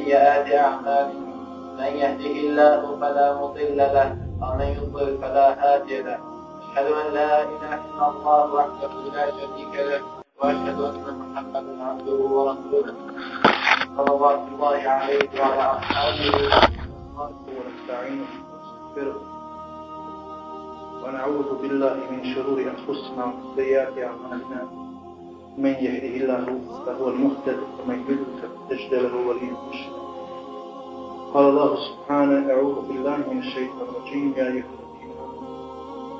سيئات اعمالنا من يهده الله فلا مضل له ومن يضلل فلا هادي له. اشهد ان لا اله الا الله وحده لا شريك له واشهد ان محمدا عبده ورسوله. صلوات الله عليه وعلى اصحابه ونستعينه ونستغفره ونعوذ بالله من شرور أنفسنا ومن سيئات أعمالنا. من يهده الله فهو المهتد ومن يضلل تجد له وليا مرشدا قال الله سبحانه أعوذ بالله من الشيطان الرجيم يا أيها الذين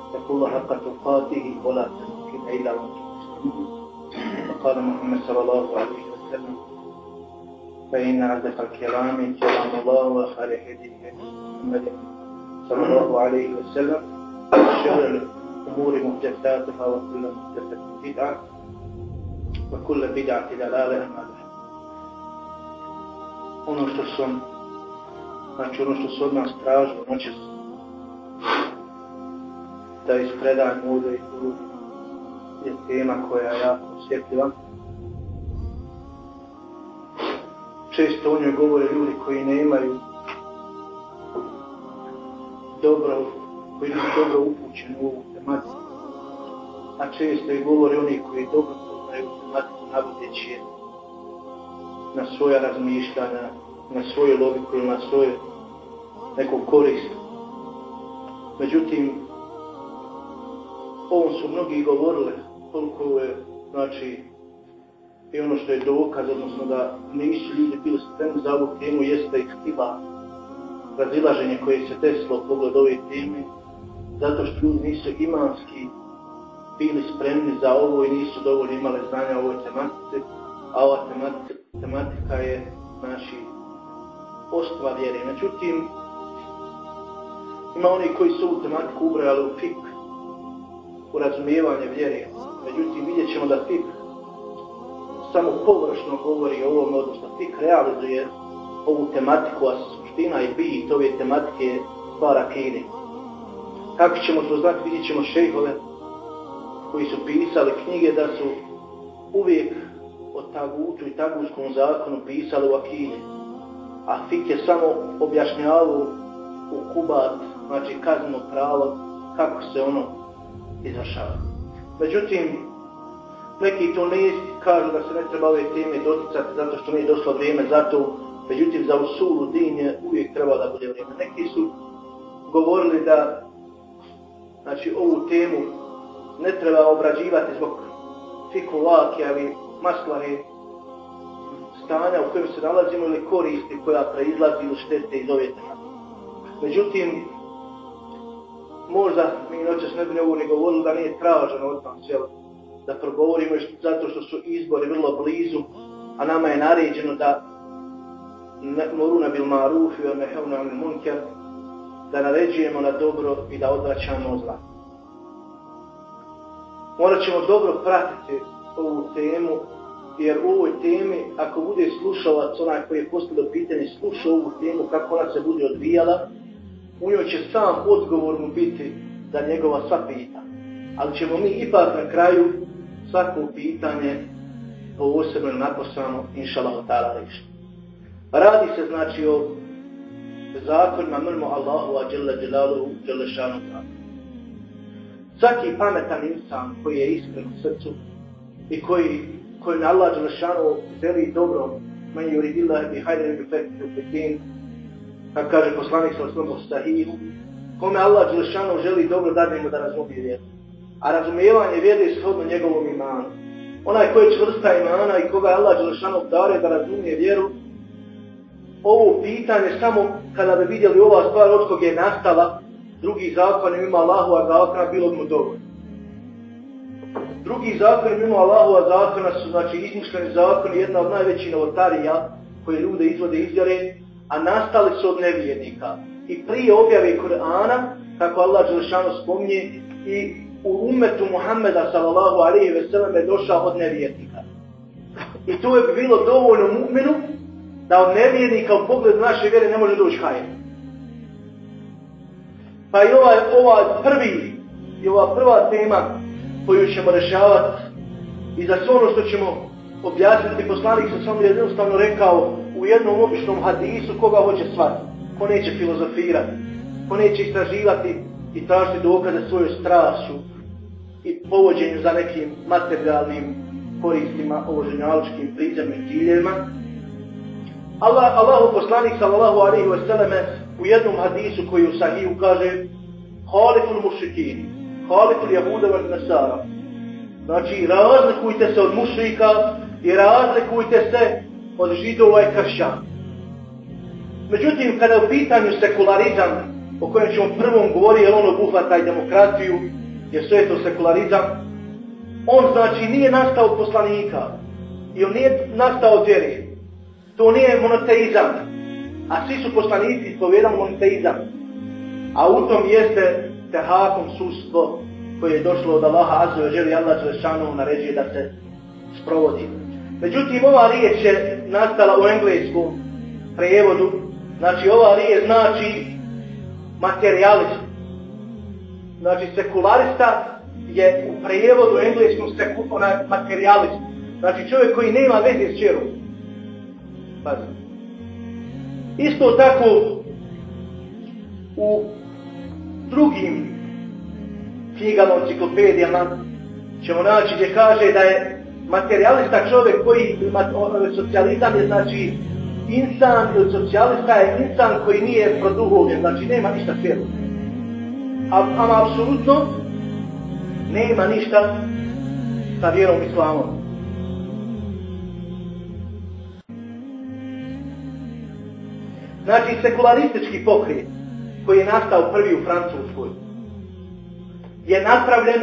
اتقوا الله حق تقاته ولا تموتن إلا وأنتم مسلمون. وقال محمد صلى الله عليه وسلم فإن أصدق الكلام كلام الله وخير هدي محمد صلى الله عليه وسلم وشر الأمور محدثاتها وكل محدثة بدعة وكل بدعة دلالة ما Ono što sam, znači ono što se od nas traži noćas, da ispredajem ovdje i tu je tema koja je jako osjetljiva. Često o njoj govore ljudi koji ne imaju dobro koji su dobro upućeni u ovu tematiku. A često i govore oni koji dobro poznaju tematiku navodeći je na svoja razmišljanja, na svoju logiku ili na svoju neku korist. Međutim, ovom su mnogi govorile koliko je, znači, i ono što je dokaz, odnosno da nisu ljudi bili spremni za ovu temu, jeste ih htila razilaženje koje se desilo u pogledu ove teme, zato što ljudi nisu imanski bili spremni za ovo i nisu dovoljno imali znanja o ovoj tematici, a ova tematika, tematika je naši ostva vjere. Međutim, ima oni koji su ovu tematiku ubrali u fik, u razumijevanje vjere. Međutim, vidjet ćemo da fik samo površno govori o ovom, odnosno fik realizuje ovu tematiku, a suština i bit ove tematike je stvar akide. Kako ćemo to znati, vidjet ćemo šejhove koji su pisali knjige da su uvijek o tagutu i tagutskom zakonu pisali u akide. A fik je samo objašnjavao u kubat, znači kazneno pravo, kako se ono izvršava. Međutim, neki to ne kažu da se ne treba ove teme doticati zato što nije došlo vrijeme za to, međutim za usulu din je uvijek treba da bude vrijeme. Neki su govorili da znači ovu temu ne treba obrađivati zbog fikulake ali maslane stanja u kojem se nalazimo ili koristi koja preizlazi u štete iz ove teme. Međutim, možda mi noćas ne bi ovo ne govorili da nije traženo od nas, jel? da progovorimo zato što su izbori vrlo blizu, a nama je naređeno da moruna bil maruf i mehevna anil munker, da naređujemo na dobro i da odvraćamo zla. Morat ćemo dobro pratiti ovu temu, jer u ovoj temi, ako bude slušalac, onaj koji je postavio pitanje, sluša ovu temu, kako ona se bude odvijala, u njoj će sam odgovor mu biti da njegova sva pita. Ali ćemo mi ipak na kraju svako pitanje posebno naposlano, inša Allah, ta'ala rešiti. Radi se znači o zakonima mrmo Allahu a djela djelalu djela šanu Svaki pametan insan koji je iskren u srcu i koji, koji na Allah Đelešanu želi dobro man yuridillah bi hajde bi fektu fitin kako kaže poslanik sa osnovu sahihu kome Allah Đelešanu želi dobro da mu da razumije vjeru. A razumijevanje vjere je shodno njegovom imanu. Onaj koji je čvrsta imana i koga je Allah Đelešanu dare da razumije vjeru ovo pitanje samo kada bi vidjeli ova stvar od kog je nastala, drugi zakon ima Allahu a zakona, bilo bi mu dovoljno. Drugi zakon mimo Allahu zakona su znači izmišljeni zakon, jedna od najvećih novotarija koje ljude izvode izvjere, a nastali su od nevjernika. I prije objave Kur'ana, kako Allah Đelešanu spominje, i u umetu Muhammeda sallallahu alaihi ve sellem je došao od nevjernika. I to je bilo dovoljno mu'minu da od nevjernika u pogled naše vjere ne može doći hajde. Pa i ova, ova prvi i ova prva tema koju ćemo rešavati i za sve ono što ćemo objasniti, poslanik se samo jednostavno rekao u jednom običnom hadisu koga hoće shvatiti, ko neće filozofirati, ko neće istraživati i tražiti dokaze svoju strašu i povođenju za nekim materijalnim koristima ovoženjaličkim i ciljevima. Allah, Allahu poslanik sallallahu alaihi wa sallame u jednom hadisu koji u sahiju kaže Haliful mušrikin, haliful jahuda wa nasara. Znači, razlikujte se od mušrika i razlikujte se od židova i kršćana. Međutim, kada je u pitanju sekularizam, o kojem ćemo prvom govori, jer on obuhvata i demokratiju, jer sve je to sekularizam, on znači nije nastao od poslanika i on nije nastao od vjeri. To nije monoteizam, a svi su poslanici ispovjedali monoteizam. A u tom jeste tehakom sustvo koje je došlo od Allaha Azza wa Jalla Allah Đelešanu naređuje da se sprovodi. Međutim, ova riječ je nastala u engleskom prejevodu. Znači, ova riječ znači materialist. Znači, sekularista je u prejevodu engleskom seku, onaj materialist. Znači, čovjek koji nema veze s čerom. Pazi. Isto tako, u drugim knjigama, enciklopedijama, ćemo naći gdje kaže da je materialista čovjek koji ima socijalizam je znači insan ili socijalista je insan koji nije produhovljen, znači nema ništa svjetlo. A, a apsolutno nema ništa sa vjerom islamom. Znači sekularistički pokret koji je nastao prvi u Francuskoj je napravljen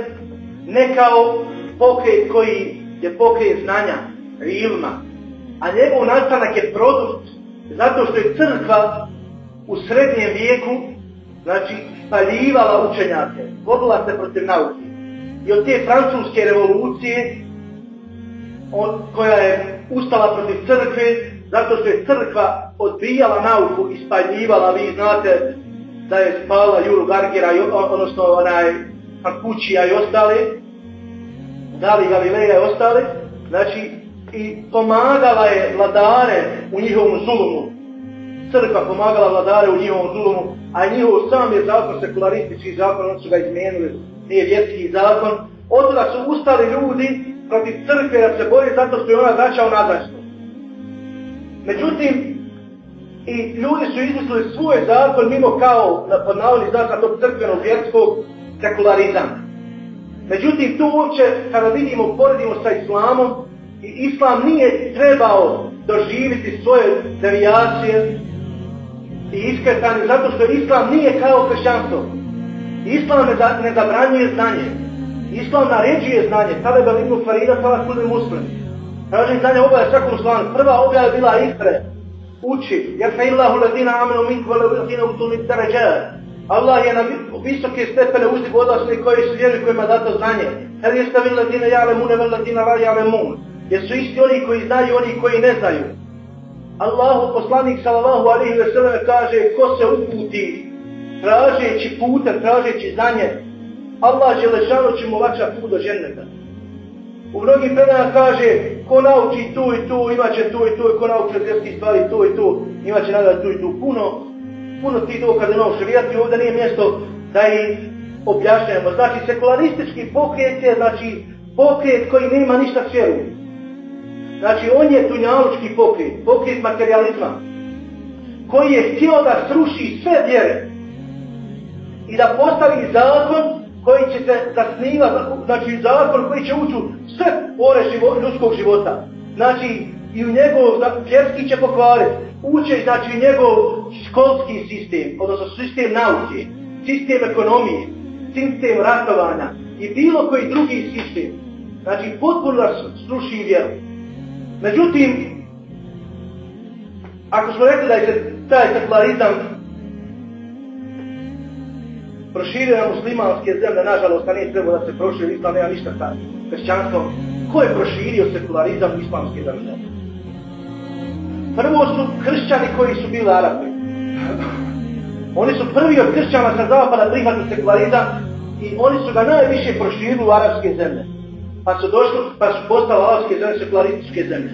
ne kao pokret koji je pokret znanja, ilma, a njegov nastanak je produkt zato što je crkva u srednjem vijeku znači spaljivala učenjake, vodila se protiv nauke. I od te francuske revolucije on, koja je ustala protiv crkve zato što je crkva odbijala nauku i spaljivala, vi znate da je spala Juru Gargira, odnosno onaj Pakućija i ostale, Dali Galileja i ostale, znači i pomagala je vladare u njihovom zulumu. Crkva pomagala vladare u njihovom zulumu, a njihov sam je zakon sekularistički zakon, oni su ga izmijenili, nije vjetski zakon. Od toga su ustali ljudi protiv crkve da se boje zato što je ona vraćao nazajstvo. Međutim, i ljudi su izmislili svoj zakon mimo kao na podnavodni zakon tog crkvenog vjerskog sekularizama. Međutim, tu uopće, kada vidimo, poredimo sa islamom, i islam nije trebao doživiti svoje devijacije i iskretanje, zato što islam nije kao kršćanstvo. Islam ne, da, ne zabranjuje znanje. Islam naređuje znanje. Tada je Belimu Farida, sada kudi muslim. Traži znanje obave svakom slanu. Prva objava je bila iskre. Uči. Jer illahu ladina amenu minku, vele ladina utulni teređer. Allah je na visoke stepene uzdi odlasli koji su vjeri kojima dato znanje. Hel jeste stavili ladina jale mune vel ladina la jale mun. Jer su isti oni koji znaju oni koji ne znaju. Allahu poslanik sallallahu alaihi ve sellem kaže ko se uputi tražeći puta, tražeći znanje. Allah želešano će mu lakša put do ženeta. U mnogim predajama kaže ko nauči tu i tu imaće tu i tu i ko nauči od stvari tu i tu imaće nagrad tu i tu puno puno ti dokaza imamo šarijati, ovdje nije mjesto da ih objašnjamo. Znači, sekularistički pokret je, znači, pokret koji nema ništa s vjeru. Znači, on je tunjalučki pokret, pokret materializma, koji je htio da sruši sve vjere i da postavi zakon koji će zasnivati, znači zakon koji će ući sve ore živo, ljudskog života. Znači, i u njegov znači, vjerski će pokvariti. uće znači, njegov školski sistem, odnosno sistem nauke, sistem ekonomije, sistem ratovanja i bilo koji drugi sistem. Znači, potpuno sluši vjeru. Međutim, ako smo rekli da je taj sekularizam proširio na muslimanske zemlje, nažalost, a nije trebao da se proširi, islam nema ništa sa kršćanstvom. Ko je proširio sekularizam u islamske države? Prvo su kršćani koji su bili Arabi. Oni su prvi od kršćana sa zapada prihvatili sekularizam i oni su ga najviše proširili u arapske zemlje. Pa su došli, pa su postali arapske zemlje, sekularističke zemlje.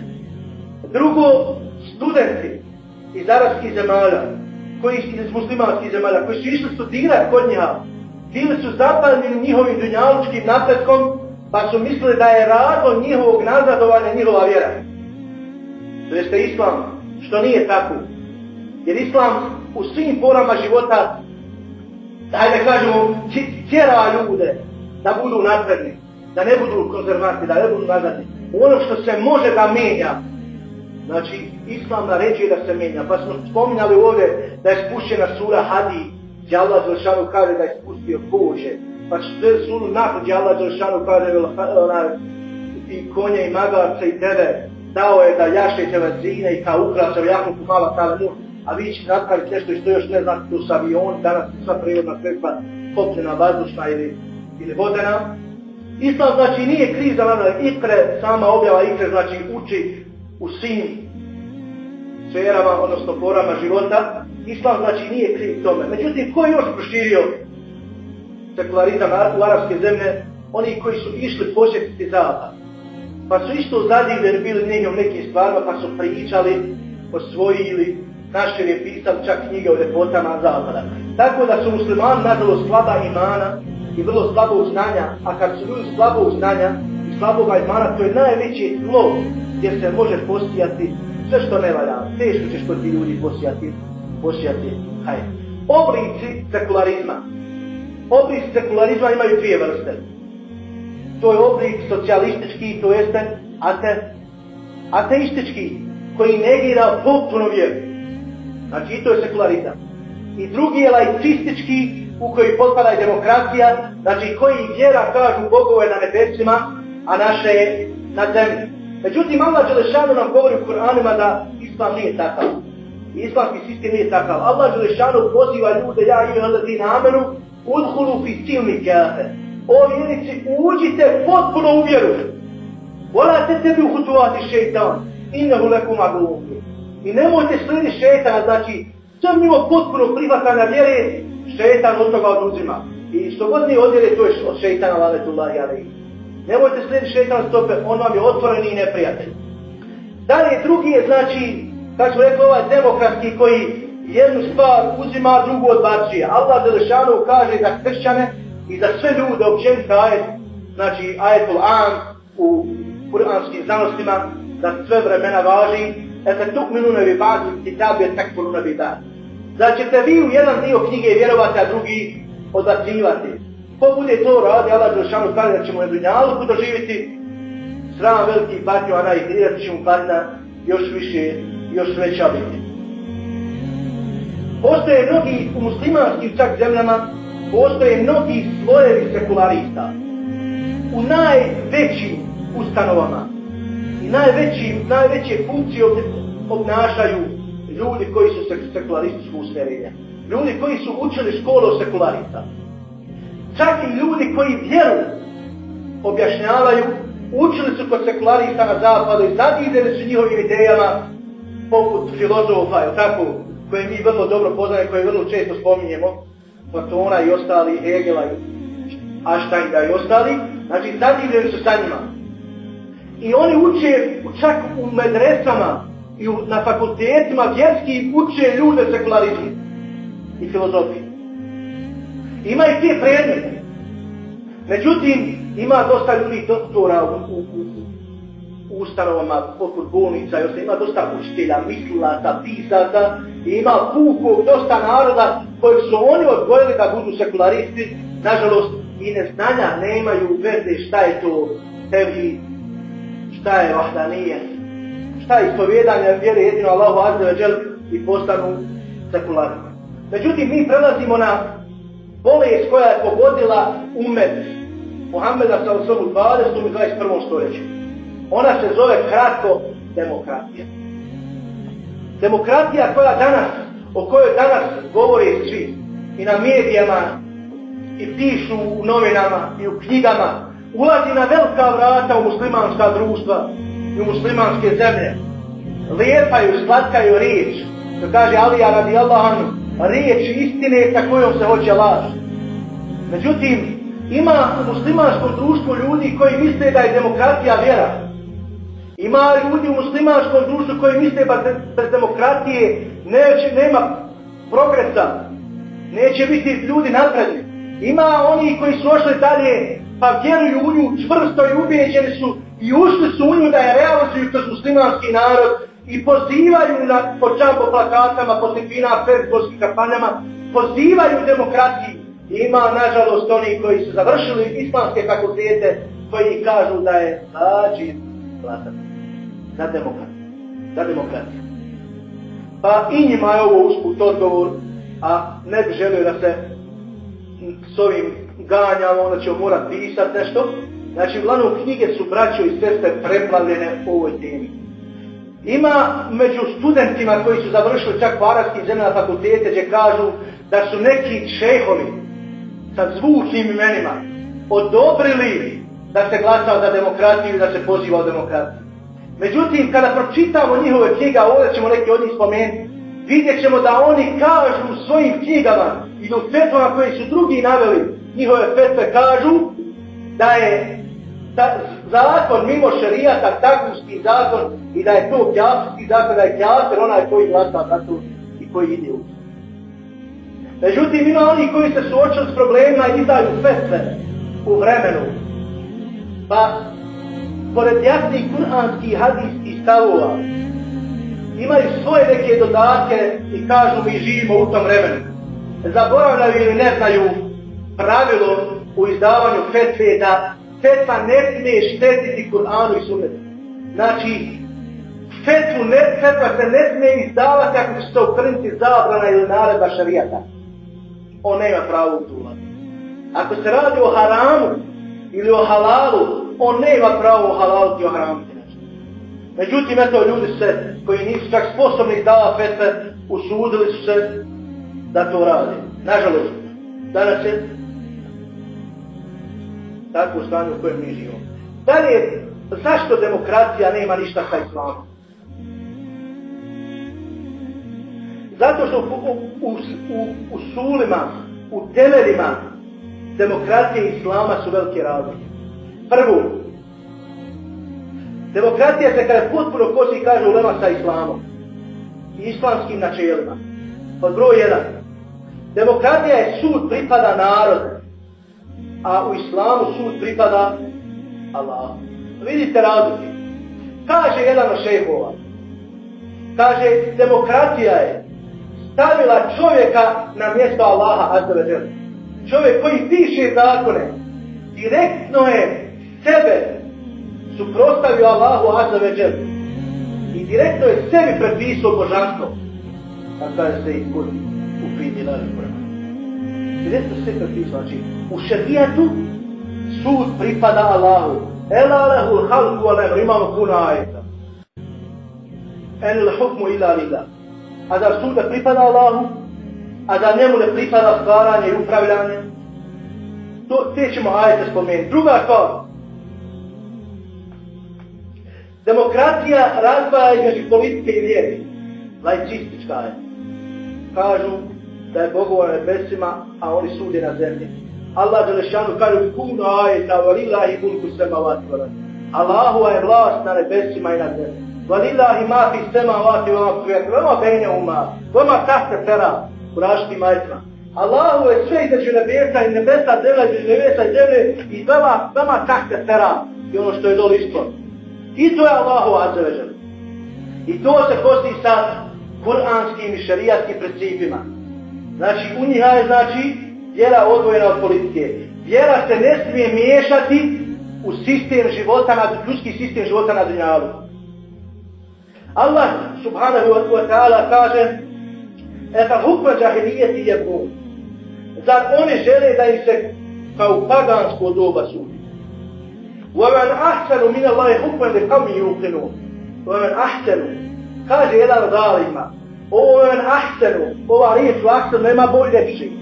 Drugo, studenti iz arapskih zemalja, koji iz muslimanskih zemalja, koji su išli studirati kod njega, bili su zapanjeni njihovim dunjalučkim napretkom, pa su mislili da je razlog njihovog nazadovanja njihova vjera. To jeste islam, što nije tako. Jer islam u svim porama života, dajde kažemo, tjera ljude da budu napredni, da ne budu konzervanti, da ne budu nazadni. Ono što se može da menja, znači islam naređuje da se menja. Pa smo spominjali ovdje da je spušćena sura Hadi, gdje Allah Zršanu kaže da je spustio kože. Pa što je suru nakon gdje Allah Zršanu kaže ona, i konje i magarca i tebe, dao je da jaše telezine i kao ukrasa u jakom kumala kada mu, a vi ćete napraviti nešto što još ne znate, tu su avion, danas su sva prirodna sredstva kopljena, vazdušna ili, ili vodena. Islam znači nije kriza, ikre, sama objava ikre, znači uči u svim sferama, odnosno porama života. Islam znači nije kriv tome. Međutim, ko je još proširio sekularizam u arabske zemlje? Oni koji su išli posjetiti zapad. Pa su isto zadivljeni bili njegom nekim stvarima, pa su pričali, osvojili, našli je pisao čak knjige o ljepotama zapada. Tako da su muslimani nadalo slaba imana i vrlo slabog znanja, a kad su ljudi slabog znanja i slabog imana, to je najveći tlo gdje se može postijati sve što ne valja. Teško će što ti ljudi posijati, posijati, hajde. Oblici sekularizma. Oblici sekularizma imaju dvije vrste to je oblik socijalistički, to jeste ate, ateistički, koji negira potpuno vjeru. Znači, i to je sekularizam. I drugi je laicistički, u koji potpada i demokracija, znači koji vjera kažu bogove na nebesima, a naše je na zemlji. Međutim, Allah Đelešanu nam govori u Kur'anima da Islam nije takav. Islamski sistem nije takav. Allah Đelešanu poziva ljude, ja i ih amenu, udhulu fi silmi kafe o vjerici, uđite potpuno u vjeru. Vola te tebi uhutuvati šeitan, innehu lekum aduhu. I nemojte slijediti šeitana, znači, sve mimo potpuno prihvatanja vjere, šeitan od toga oduzima. I što god nije odjere, to je od šeitana, valetullahi alaihi. Nemojte slijediti šeitana stope, on vam je otvoreni i neprijatelj. Dalje, drugi je, znači, kako smo rekli, ovaj demokratski koji jednu stvar uzima, drugu odbacuje. Allah Zelešanu kaže za kršćane, i za sve ljude općenite ajet, znači ajetul an u kuranskim znanostima, da sve vremena važi, eto tuk minu nebi ba'du kitab je tekfuru nebi da. Da ćete vi u jedan dio knjige vjerovati, a drugi odbacivati. Ko bude to radi, Allah Đelšanu stane da ćemo na dunjalku doživjeti sram veliki patnju, a na igrirat ćemo patna još više, još veća biti. Postoje mnogi u muslimanskim čak zemljama postoje mnogi slojevi sekularista u najvećim ustanovama i najveći, najveće funkcije obnašaju ljudi koji su sekularističko usmjerenja. Ljudi koji su učili školu sekularista. Čak i ljudi koji vjeru objašnjavaju, učili su kod sekularista na zapadu i zadivljeni su njihovim idejama poput filozofa, je tako, koje mi vrlo dobro poznajemo, koje vrlo često spominjemo, Platona i ostali, Hegela i Aštajda i ostali, znači zadivljeni su sa njima. I oni uče čak u medresama i u, na fakultetima vjerski uče ljude sekularizmu i filozofiju. Ima i te predmete. Međutim, ima dosta ljudi doktora u, u, u, u ustanovama poput bolnica, još ima dosta učitelja, mislilata, pisaca, i ima pukog dosta naroda kojeg su oni odgojili da budu sekularisti, nažalost, i neznanja nemaju veze šta je to tebi, šta je vahdanije, šta je ispovjedanje vjere jedino Allahu Azza i postanu sekularni. Međutim, mi prelazimo na bolest koja je pogodila umet Muhammeda sa osnovu 20. i 21. stoljeću. Ona se zove kratko demokratija. Demokratija koja danas, o kojoj danas govore svi i na medijama i pišu u novinama i u knjigama, ulazi na velika vrata u muslimanska društva i u muslimanske zemlje. Lijepaju, slatkaju riječ, što kaže Alija radi Allahanu, Pa riječ istine sa kojom se hoće laž. Međutim, Ima u muslimanskom društvu ljudi koji misle da je demokratija vjera. Ima ljudi u muslimanskom društvu koji misle da bez demokratije neće, nema progresa. Neće biti ljudi napredni. Ima oni koji su ošli dalje pa vjeruju u nju čvrsto i ubijeđeni su i ušli su u nju da je realizuju kroz muslimanski narod i pozivaju na počampo plakatama, po slikvina, predborskih kampanjama, pozivaju demokratiju. Ima, nažalost, oni koji su završili islamske fakultete, koji kažu da je znači platan za demokratiju. Za demokratiju. Pa i njima je ovo usput odgovor, a ne bi želio da se s ovim ganjamo, onda ćemo morati pisati nešto. Znači, uglavnom knjige su braćo i sestre preplavljene u ovoj temi. Ima među studentima koji su završili čak po arabskim zemljama fakultete gdje kažu da su neki šehovi sa zvučnim imenima odobrili da se glasa za demokratiju i da se poziva o demokratiju. Međutim, kada pročitamo njihove knjiga, ovdje ćemo neki od njih spomenuti, vidjet ćemo da oni kažu u svojim knjigama i u fetvama koje su drugi naveli, njihove fetve kažu da je ta, zakon mimo šarijata, takunski zakon i da je to kjafirski zakon, da je kjafir onaj koji glasa za to i koji ide u Međutim, ima oni koji se suočili s problemima i izdaju fetve u vremenu. Pa, pored jasnih kuranskih hadijskih stavova, imaju svoje neke dodatke i kažu mi živimo u tom vremenu. Zaboravljaju ili ne znaju pravilo u izdavanju fetve da fetva ne smije štetiti Kur'anu i Sunnetu. Znači, fetvu ne, fetva se ne smije izdavati ako će se ukrniti zabrana ili naredba šarijata. On nema pravo u tu Ako se radi o haramu ili o halalu, on nema pravo o halalu i o haramu. Međutim, eto ljudi se, koji nisu čak sposobni izdava fetve, usudili su se da to radi. Nažalost, danas je takvo stanje u kojem mi živimo. Dalje, zašto demokracija nema ništa sa islamom? Zato što u, u, u, u sulima, u temeljima demokracije i islama su velike razlike. Prvo, demokracija se kada potpuno kosi kaže ulema sa islamom i islamskim načelima. Pod broj jedan, demokracija je sud pripada narodu a u islamu sud pripada Allah. Vidite razlike. Kaže jedan od šehova, kaže, demokratija je stavila čovjeka na mjesto Allaha, azza ve Čovjek koji piše zakone, direktno je sebe suprostavio Allahu, azza ve I direktno je sebi prepisao božanstvo. Tako kaže se i kod u fidi na direktno sve prepisao. Znači, u šerijatu sud pripada Allahu. Ela lehul halku alem, imamo puno ajeta. En il hukmu ila lila. A da sud pripada Allahu, a da njemu ne pripada stvaranje i upravljanje, to, te ćemo ajete spomenuti. Druga stvar, demokratija razvaja između politike i vjeri. Lajcistička je. Kažu, da je Bogova na nebesima, a oni sude na zemlji. Allah Đelešanu kaže u kuno ajeta, valillahi mulku sema vati vrati. Allahu je vlast na nebesima i na zemlji. Valillahi ma fi sema vati vrati, vama bejne uma, vama tahte tera, u raštim ajetima. Allahu je sve između nebesa i nebesa, zemlja između nebesa i zemlje i vama, vama tahte tera, i ono što je dole ispod. I to je Allahu azeveđan. I to se kosti sa kuranskim i šarijatskim principima. Znači, u njih je, znači, vjera odvojena od politike. Vjera se ne smije miješati u sistem života, na, ljudski sistem života na dunjalu. Allah subhanahu wa ta'ala kaže Efa hukma džahilijeti je bom. Zar oni žele da im se kao pagansko doba sudi? وَمَنْ أَحْسَنُ مِنَ اللَّهِ حُكْمًا لِقَوْمِ يُوقِنُونَ وَمَنْ أَحْسَنُ kaže jedan od zalima ovo je ahtenu, ova riječ u ahtenu nema bolj ljepši.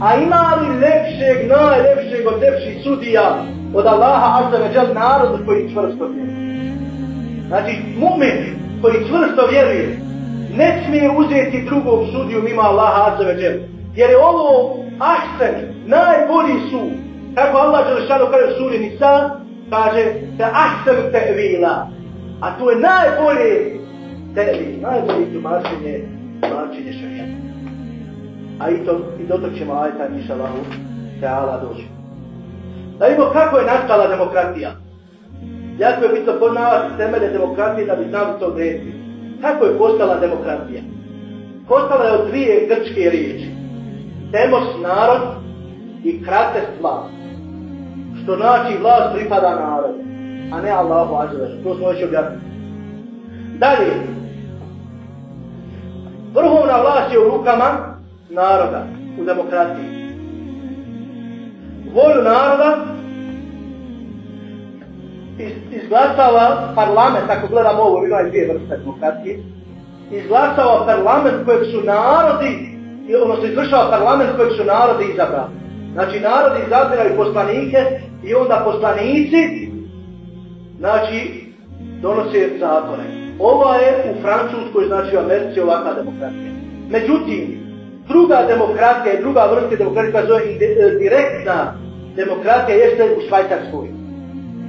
A ima li lepšeg, najlepšeg od lepših sudija od Allaha azza wa jal narodu koji čvrsto vjeruje? Znači, mu'min koji čvrsto vjeruje, ne smije uzeti drugog sudiju mimo Allaha azza wa jal. Jer je ovo ahten, najbolji sud, Kako Allah Đelešanu kaže u suri Nisa, kaže te ahsanu te'vila. A to je najbolje tebi najbolje tumačenje, tumačenje šarijata. A i, to, i do ćemo ajta, inša Allahu, teala doći. Da vidimo kako je nastala demokratija. Jako je bitno poznavati temelje demokratije da bi znali to greti. Kako je postala demokratija? Postala je od dvije grčke riječi. Temos narod i krates vlast. Što znači vlast pripada narodu, a ne Allahu azzaveš. To smo već objasnili. Dalje. Vrhovna vlast je u rukama naroda u demokratiji. Volju naroda izglasava parlament, ako gledamo ovo, ima dvije vrste demokratije, izglasava parlament kojeg su narodi, odnosno izvršava parlament kojeg su narodi izabrali. Znači, narodi izabiraju poslanike i onda poslanici, znači, donose zakone. Ova je u Francuskoj, znači u Americi, ovakva demokratija. Međutim, druga demokratija i druga vrsta demokratija koja zove e, direktna demokratija jeste u Švajcarskoj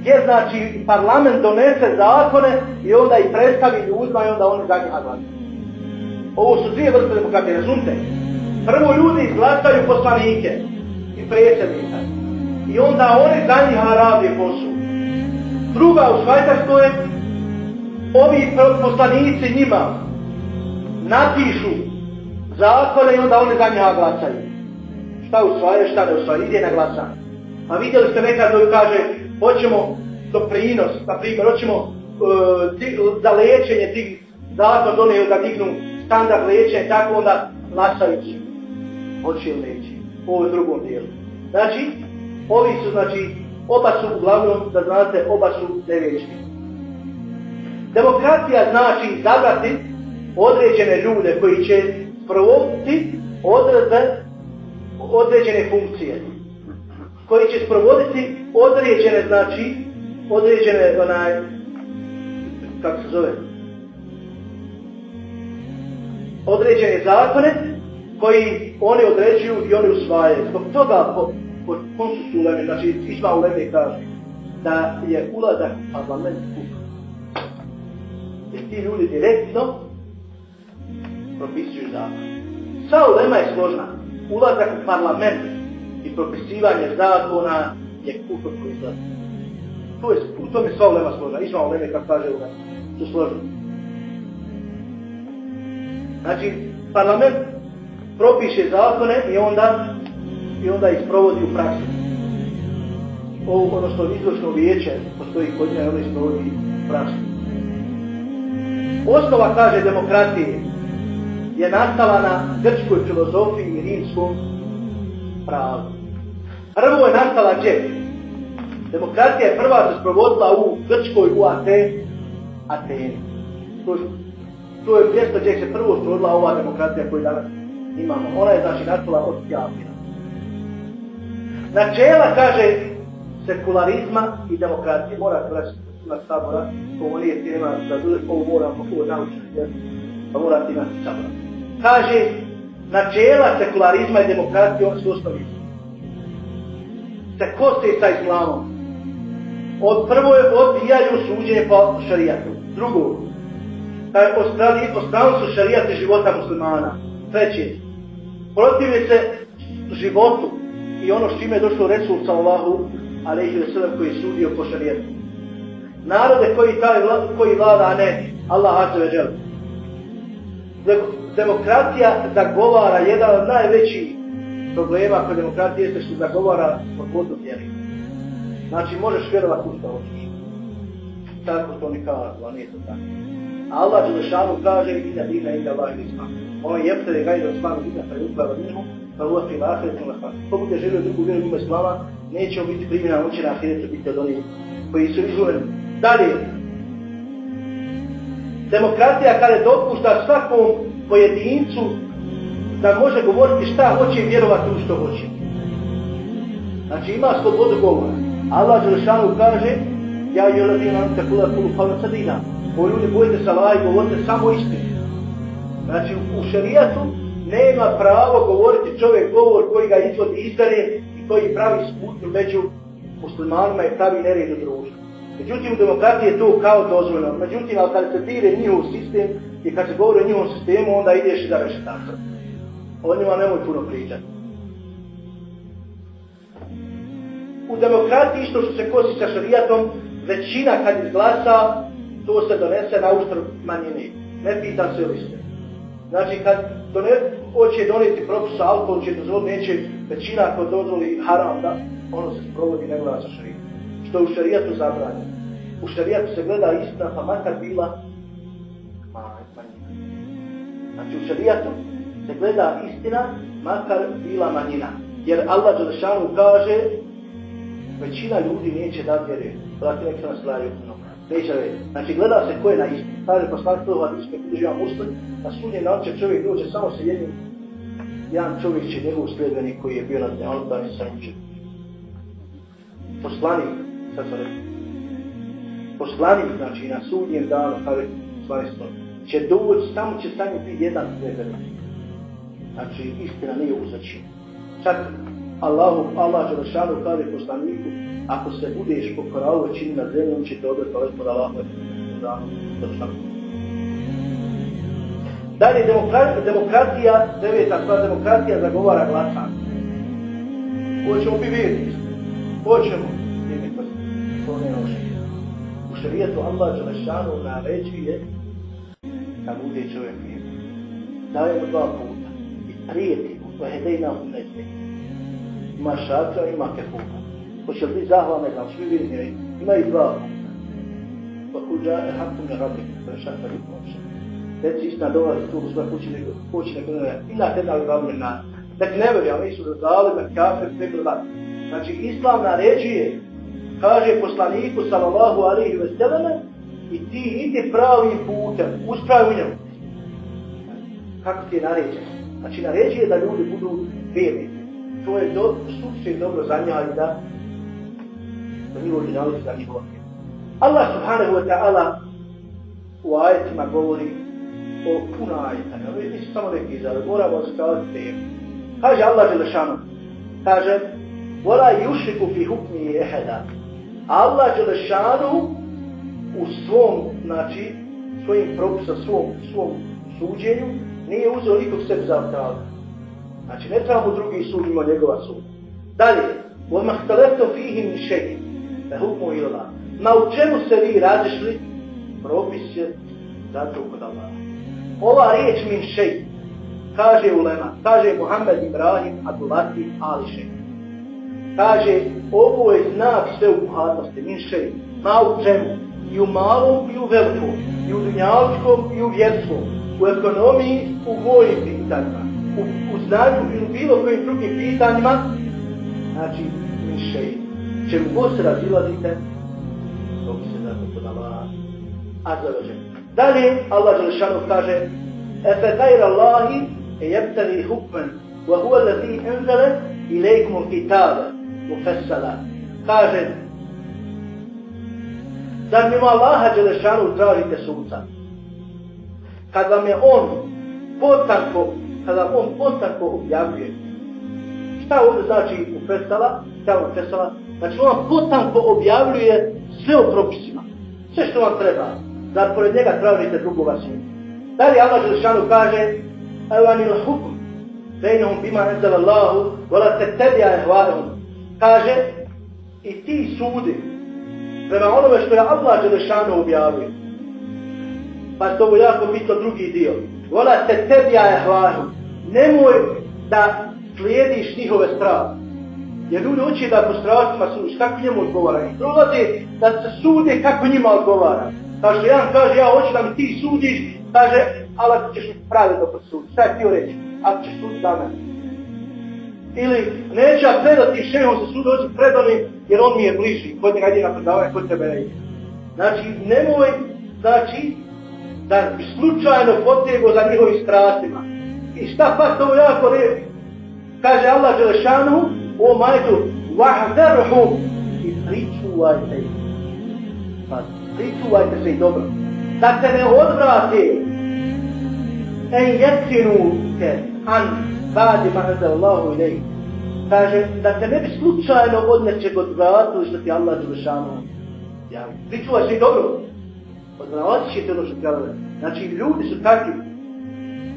gdje znači parlament donese zakone i onda ih predstavi ljudima i onda oni za njih. Ovo su dvije vrste demokratije, razumite? Prvo ljudi izglasaju poslanike i predsjednika. I onda oni za njih radi posu. Druga u Švajcarskoj ovi poslanici njima napišu zakone i onda oni za njega glasaju. Šta usvaje, šta ne usvaje, ide na glasanje. A vidjeli ste nekad koji kaže, hoćemo doprinos, na primjer, hoćemo uh, za lečenje tih zakon donio da dignu standard lečenja, tako onda glasajući hoće leći u ovom drugom dijelu. Znači, ovi su, znači, oba su uglavnom, da znate, oba su nevječni. Demokratija znači izabrati određene ljude koji će sprovoditi odredbe određene funkcije koji će sprovoditi određene, znači, određene, onaj, kako se zove, određene zakone koji oni određuju i oni usvajaju. Zbog toga, po, po konsusu uleme, znači, Isma uleme kaže da je ulazak u parlament kufr. Jer ti ljudi direktno propisuju zakon. Sva ulema je složna. Ulazak u parlament i propisivanje zakona je kufr koji izlazi. To je, u tome sva ulema složna. Išma uleme, kako kaže ulema, su složno. Znači, parlament propiše zakone i onda i onda ih provodi u praksi. Ovo, odnosno, izvršno vijeće postoji kod njega ono ih provodi u praksi. Osnova, kaže, demokratije je nastala na grčkoj filozofiji i rimskom pravu. Prvo je nastala gdje? Demokratija je prva se sprovodila u Grčkoj, u Aten, Ateni. To, to je mjesto gdje se prvo sprovodila ova demokratija koju danas imamo. Ona je znači nastala od Jafira. Načela, kaže, sekularizma i demokratije. Mora se na sabora, ovo nije tema da ovo moramo ovo naučiti, pa mora ti imati sabora. Kaže, načela sekularizma i demokratije su osnovi. Se kose sa islamom. Od prvo je odbijaju suđenje po šarijatu. Drugo, taj ostali, ostrali su šarijate života muslimana. Treće, protivne se životu i ono s čime je došlo Resul sallallahu alaihi wa sallam koji je sudio po šarijetu. Narode koji, taj, koji vlada, a ne Allah azza wa jalla demokratija zagovara jedan od najvećih problema kod demokratije jeste što zagovara slobodu vjeri. Znači, možeš vjerovati u što hoćeš. Tako to oni kažu, a nije to tako. Allah je kaže i da dina i da Allah ili smak. Ono je jebte da gajda smanu dina pa je utvara minhu, pa u afi lahre tu lahre. Ko bude želio drugu vjeru ima slava, neće biti primjena uče na ahiretu biti od onih koji su izvoreni. Dalje, demokratija kada dopušta svakom pojedincu da može govoriti šta hoće i vjerovati u što hoće. Znači ima slobodu govora. Allah Đelešanu kaže Ja i Allah nam te kula kulu kala sadina. O ljudi bojite sa Allah i govorite samo istinu. Znači u šarijatu nema pravo govoriti čovjek govor koji ga izvodi izdane i koji pravi smutnju među muslimanima i pravi nered u društvu. Međutim, u demokratiji je to kao dozvoljeno. Međutim, ali kada se dire njihov sistem i kad se govori o njihovom sistemu, onda ideš i da veše tako. O njima nemoj puno pričati. U demokratiji isto što se kosi sa šarijatom, većina kad izglasa, to se donese na uštrb manjine. Ne pita se liste. Znači, kad done, hoće doneti propisa, alkohol, će dozvoliti, neće većina ako dozvoli haram, da ono se provodi ne gleda sa šarijatom. Što u šarijatu zabranjeno. U šarijatu se gleda istina, pa makar bila manjina. Znači, u šarijatu se gleda istina, makar bila manjina. Jer Allah Đelešanu kaže, većina ljudi neće da vjeruje. brati nek se nas gledaju puno. Neće vjere. Znači, gleda se ko je na istinu. Kaže, poslanik to ovaj ispek, živa muslim, na sudnje na će čovjek dođe samo sa jednim, jedan čovjek će njegov sljedbenik koji je bio na dne, on da se. Poslanik, sad sam rekao, poslanik, znači, na sudnjem danu, kada stvari stvari, će doći, samo će sa njim biti jedan sljedbenik. Znači, istina nije uzaći. Čak Allahu, Allah Đelešanu kaže poslaniku, ako se budeš pokorao većini na zemlji, on će te odreti ovaj pod Allahu Dalje, demokratija, demokratija, deveta stvar, demokratija zagovara glasan. Hoćemo biti vjernici. Hoćemo šarijetu Allah Đelešanu naređuje da bude čovjek vjernik. Daje mu dva puta. I prijeti mu. Vahedejna mu neće ima šaca, ima kefuka. Hoće li biti zahvalne, znam, svi vidi, ima i dva. Pa kuđa, hakum je rabbi, prešaka i pomoća. Reci istina dolazi tu u svoje kući, nego kući neko ne ila te da li rabbi na. Nek ne veri, ali su dodali na kafe, nego da. Znači, islam naređuje, kaže poslaniku, sallallahu alaihi ve selleme, i ti ide pravim putem, uspravi u njemu. Kako ti je naređeno? Znači, naređuje da ljudi budu vjerni to je do, suče dobro za njega i da da za njegov dinalik za njegov Allah subhanahu wa ta'ala u ajetima govori o puno ajeta. Ne nisu samo neki izali, moramo staviti temu. Kaže Allah Želešanu, kaže وَلَا يُشْرِكُ فِي hukmi اَحَدًا Allah Đelešanu u svom, znači, svojim propisa, svom, svom suđenju, nije uzeo nikog sebi za pravdu. Znači, ne trebamo drugi sud ima njegova sud. Dalje, وَمَا اخْتَلَفْتُ فِيهِ مِنْ شَيْءٍ فَهُكْمُ إِلَّا Ma u čemu se vi razišli? Propis je zato kod Allah. Ova riječ min šej, kaže Ulema, kaže Muhammed Ibrahim Abdulati Ali šej. Kaže, ovo je znak sve u buhadnosti, min šej. Ma u čemu? I u malom, i u velikom, i u dunjaličkom, i u vjerskom, u ekonomiji, u vojim pitanjima u, u znanju ili bilo kojim drugim pitanjima, znači, više čemu god se razilazite, to bi se zato kod a završen. Dalje, Allah Želešanu kaže, Efe tajra Allahi e jebtali hukmen, wa huwa lazi enzale ilaikum u kitabe, mufessala. Kaže, Zar mimo Allaha Đelešanu tražite sunca? Kad vam je on potanko kada on potanko objavljuje. Šta ovdje znači u Šta mufessala? Znači on potanko objavljuje sve o propisima. Sve što vam treba. Zar pored njega tražite drugova sunca. Dalje Allah Đelešanu kaže Evanil hukum Bejnahum bima enzal Allahu Vala te tebi Kaže I ti sudi Prema onome što je Allah Đelešanu objavio Pa to je jako bitno drugi dio Vola te tebi je ehvarahum nemoj da slijediš njihove strane. Jer ljudi uči da po strastima sudiš, kako njemu odgovara. I prolaze da se sude kako njima odgovara. Kaže, jedan kaže, ja hoću da mi ti sudiš, kaže, ali ako ćeš mi pravilno posuditi, šta je ti reći, ako ćeš suditi za mene. Ili, neće ja predati šehu za sud, hoću predani, jer on mi je bliži, kod njega ide na predavanje, kod tebe ne ide. Znači, nemoj, znači, da slučajno potego za njihovim strastima. I šta pa to jako lijepi? Kaže Allah Đelešanu o majdu, Vahzerhu i pričuvajte ih. Pa pričuvajte se i dobro. Da se ne odvrate en jetinu te, an badi mahze Allahu ilai. kaže, da te ne bi slučajno od nečeg odvratili što ti Allah Đelešanu javi. Pričuvaj se i dobro. Odvratili će te ono što ti Allah Znači, ljudi su takvi.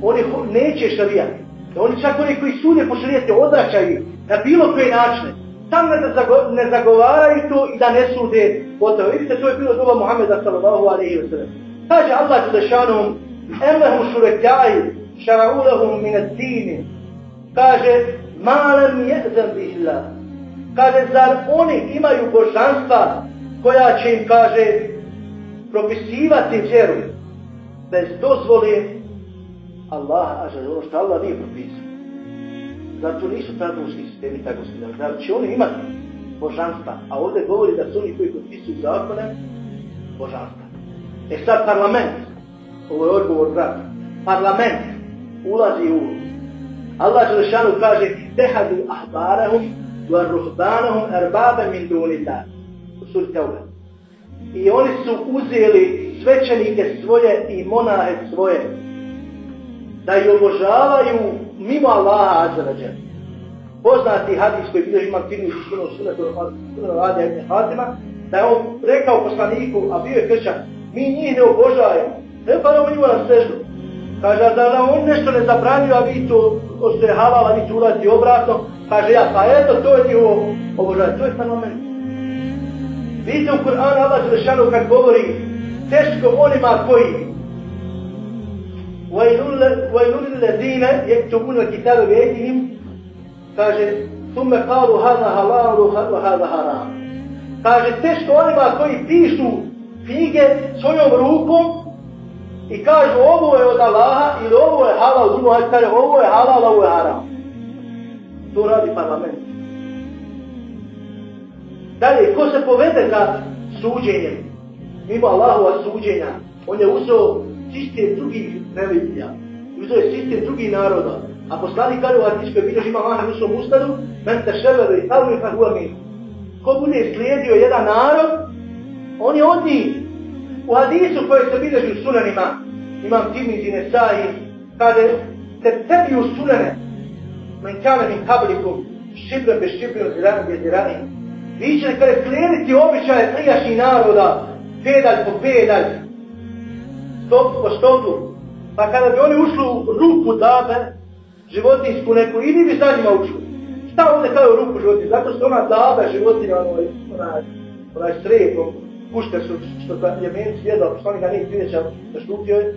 Oni neće šarijati. Oni čak oni koji sude po šarijate odračaju na bilo koje načine. Tam ne, zago, ne zagovaraju to i da ne sude o to. Vidite, to je bilo doba Muhammeda sallallahu alaihi wa sallam. Kaže Allah Đelešanu, Emlehu šurekjaju, šaraulahum minat dini. Kaže, malem jezen billah. Kaže, zar oni imaju božanstva koja će im, kaže, propisivati vjeru bez dozvole Allaha, a žele ono što Allah nije propisao. Zato nisu tradični sistemi tako se Zar će oni imati božanstva, a ovdje govori da su oni koji potpisuju zakone božanstva. E sad parlament, ovo je odgovor brata, parlament ulazi u Allah Đelešanu kaže tehadu ahbarahum wa ruhbanahum erbabe min dunillah. U suri Teuba i oni su uzeli svećenike svoje i monahe svoje da ih obožavaju mimo Allaha Azzarađa poznati hadis koji bilo imam firmi u sunom sunetu radi Ibn Hatima da je on rekao poslaniku a bio je kršan mi njih ne obožavamo. Ne pa njima na seždu. Kaže, da nam on nešto ne zabranio, a vi to ostaje halal, a vi to ulazi obratno. Kaže, ja, pa eto, to je njihovo obožanje. To je fenomen. Vidite u Kur'anu Allah Želešanu kad govori teško onima koji وَيْلُلِ الَّذِينَ يَكْتُبُونَ الْكِتَابَ بِيَدِهِمْ kaže ثُمَّ قَالُوا هَذَا حَلَالُ وَهَذَا حَرَامُ kaže teško onima koji pišu knjige svojom rukom i kažu ovo je od Allaha ili ovo je halal, drugo hajde kaže ovo je halal, ovo je haram. To radi parlament. Dalje, ko se povede za suđenjem, mimo Allahova suđenja, on je uzeo sistem drugih religija, uzeo je sistem drugih naroda, a poslani kaže u Hadijskoj bilježi ima Mahana u svom ustanu, men te ševere i talu i fahu amin. Ko bude slijedio jedan narod, on je od njih, U hadisu koje se bilježi u sunanima, imam Tirmizi Nesaji, kaže, te tebi u sunane, men kane min kablikum, šibre bez šibre, zirani bez zirani, vi ćete kada slijediti običaje prijašnjih naroda, pedalj po pedalj, stop po stopu, pa kada bi oni ušli u rupu dabe, životinsku neku, i vi bi za njima ušli. Šta ovdje kada u rupu životinja? Zato što ona dabe životinja, onaj, onaj, onaj strepom, pušte su, što ga je meni svijedao, što oni ga nije svijećao, da štupio je,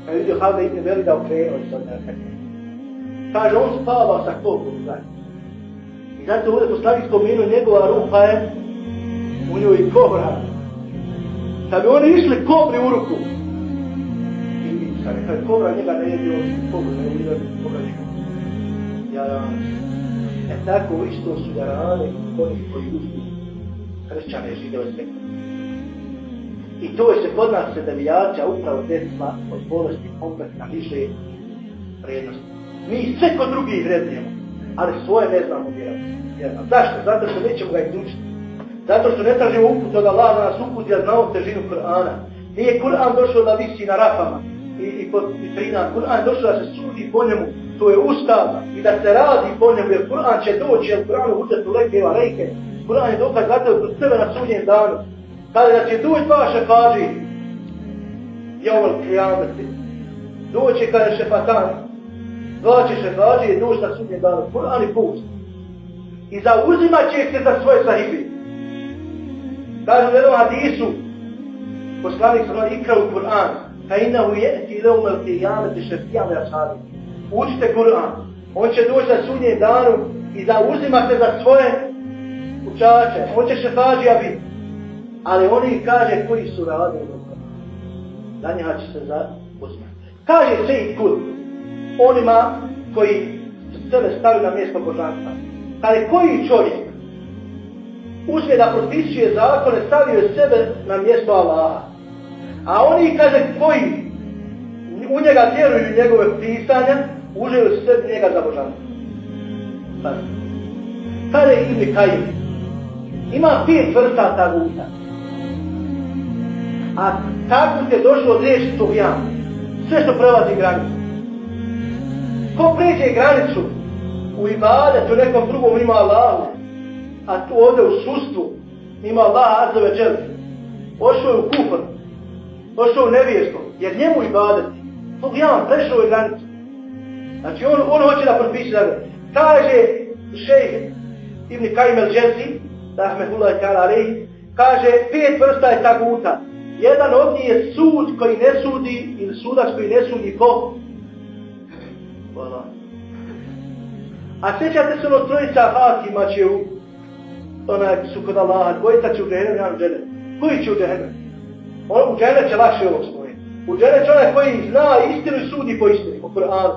pa kad je vidio Havda ibn Veli da okrenuo i sad nekako. Kaže, on spavao sa kobrom, znači. I zato ovdje poslanik spomenu, njegova rupa je u njoj kobra. Kad bi oni išli kobri u ruku, i pisali, kad je kobra njega ne jedio, kobra ne jedio, kobra njega. Ja. E tako isto su jarane, oni koji uzmi kršćane židove svekog. I to je se kod nas sedavijača upravo desila od bolesti kompleksna više vrijednosti. Mi sve kod drugih vrednijemo, ali svoje ne znamo vjerno. Zašto? Zato što nećemo ga izučiti. Zato što ne tražimo uput od Allah da nas uputi ja znamo težinu Kur'ana. Nije Kur'an došao da visi na rafama i, i pod vitrina. Kur'an došao da se sudi po njemu. To je ustav i da se radi po njemu jer Kur'an će doći jer Kur'an uzeti u leke i lejke. Kur'an je dokaz zato kod sebe na sudnjem danu. Kaže da će doći dva šefađi, jevol kijameti, doći kada šefatan, dva će šefađi i doći na sudnje danu, Kur'an i pust. I zauzimat će se za svoje sahibi. Kaže u jednom hadisu, poslanik sam ikra u Kur'an, ka inahu je ti leumel kijameti šefijame ashabi. Učite Kur'an, on će doći na sudnje danu i zauzima se za svoje učače, on će šefađija biti ali oni kaže koji su radili za njega će se za uzmati. Kaže se i kud onima koji sebe stavili na mjesto božanstva. Kaže koji čovjek uzme da propisuje zakone, stavio sebe na mjesto Allaha. A oni kaže koji u njega vjeruju njegove pisanja, uzeju sebi njega za božanstvo. Kaže Ibn Kajim, ima pet vrsta taguta. A tako ste došli od riječi tog jama? Sve što prelazi granicu. Ko pređe granicu u ibadetu nekom drugom ima Allahu, a tu ovdje u sustvu ima Allah azza ve džel. Ošao je u kufr, ošao u nevijesko, jer njemu ibadeti. Tog prešao je granicu. Znači on, on hoće da propiše da Kaže šejh Ibn Kajim el Džensi, rahmetullah ta'ala alejhi, kaže pet vrsta je taguta. Jedan od njih je sud koji ne sudi ili sudac koji ne sudi ko? Hvala. A sjećate se ono trojica hakima će u onaj su kod Allaha, dvojica će u džehennem, jedan u džene. Koji će u džehennem? On u džene će lakše ovo svoje. U džene će onaj koji zna istinu i sudi po istini, po Kur'anu.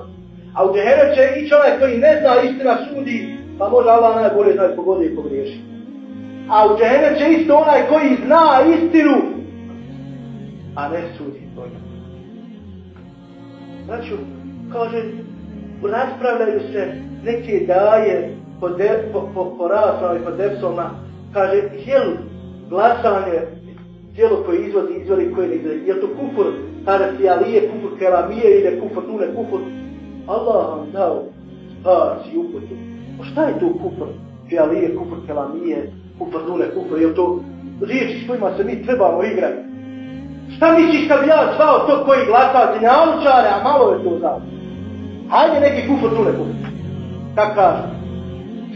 A u džehennem će ići onaj koji ne zna istina sudi, pa može Allah najbolje znati pogodi i pogriješi. A u džehennem će isto onaj koji zna istinu, a ne sudi po njemu. Znači, kaže, raspravljaju se neke daje po, de, po, po, po rasama i po depsoma, kaže, jel glasanje, tijelo koje izvodi, izvodi koje ne izvodi, je to kufur, kada si alije, kufur kelamije ili kufur tune, kufur, Allah vam dao spas i uputu. O šta je to kufur? Fialije, kufur kelamije, kufur dune, kufur, je to riječi s kojima se mi trebamo igrati? Šta misliš kad ja zvao to koji glasa ti na a malo je to znao? Hajde neki kufur tu neko. Kako kaže?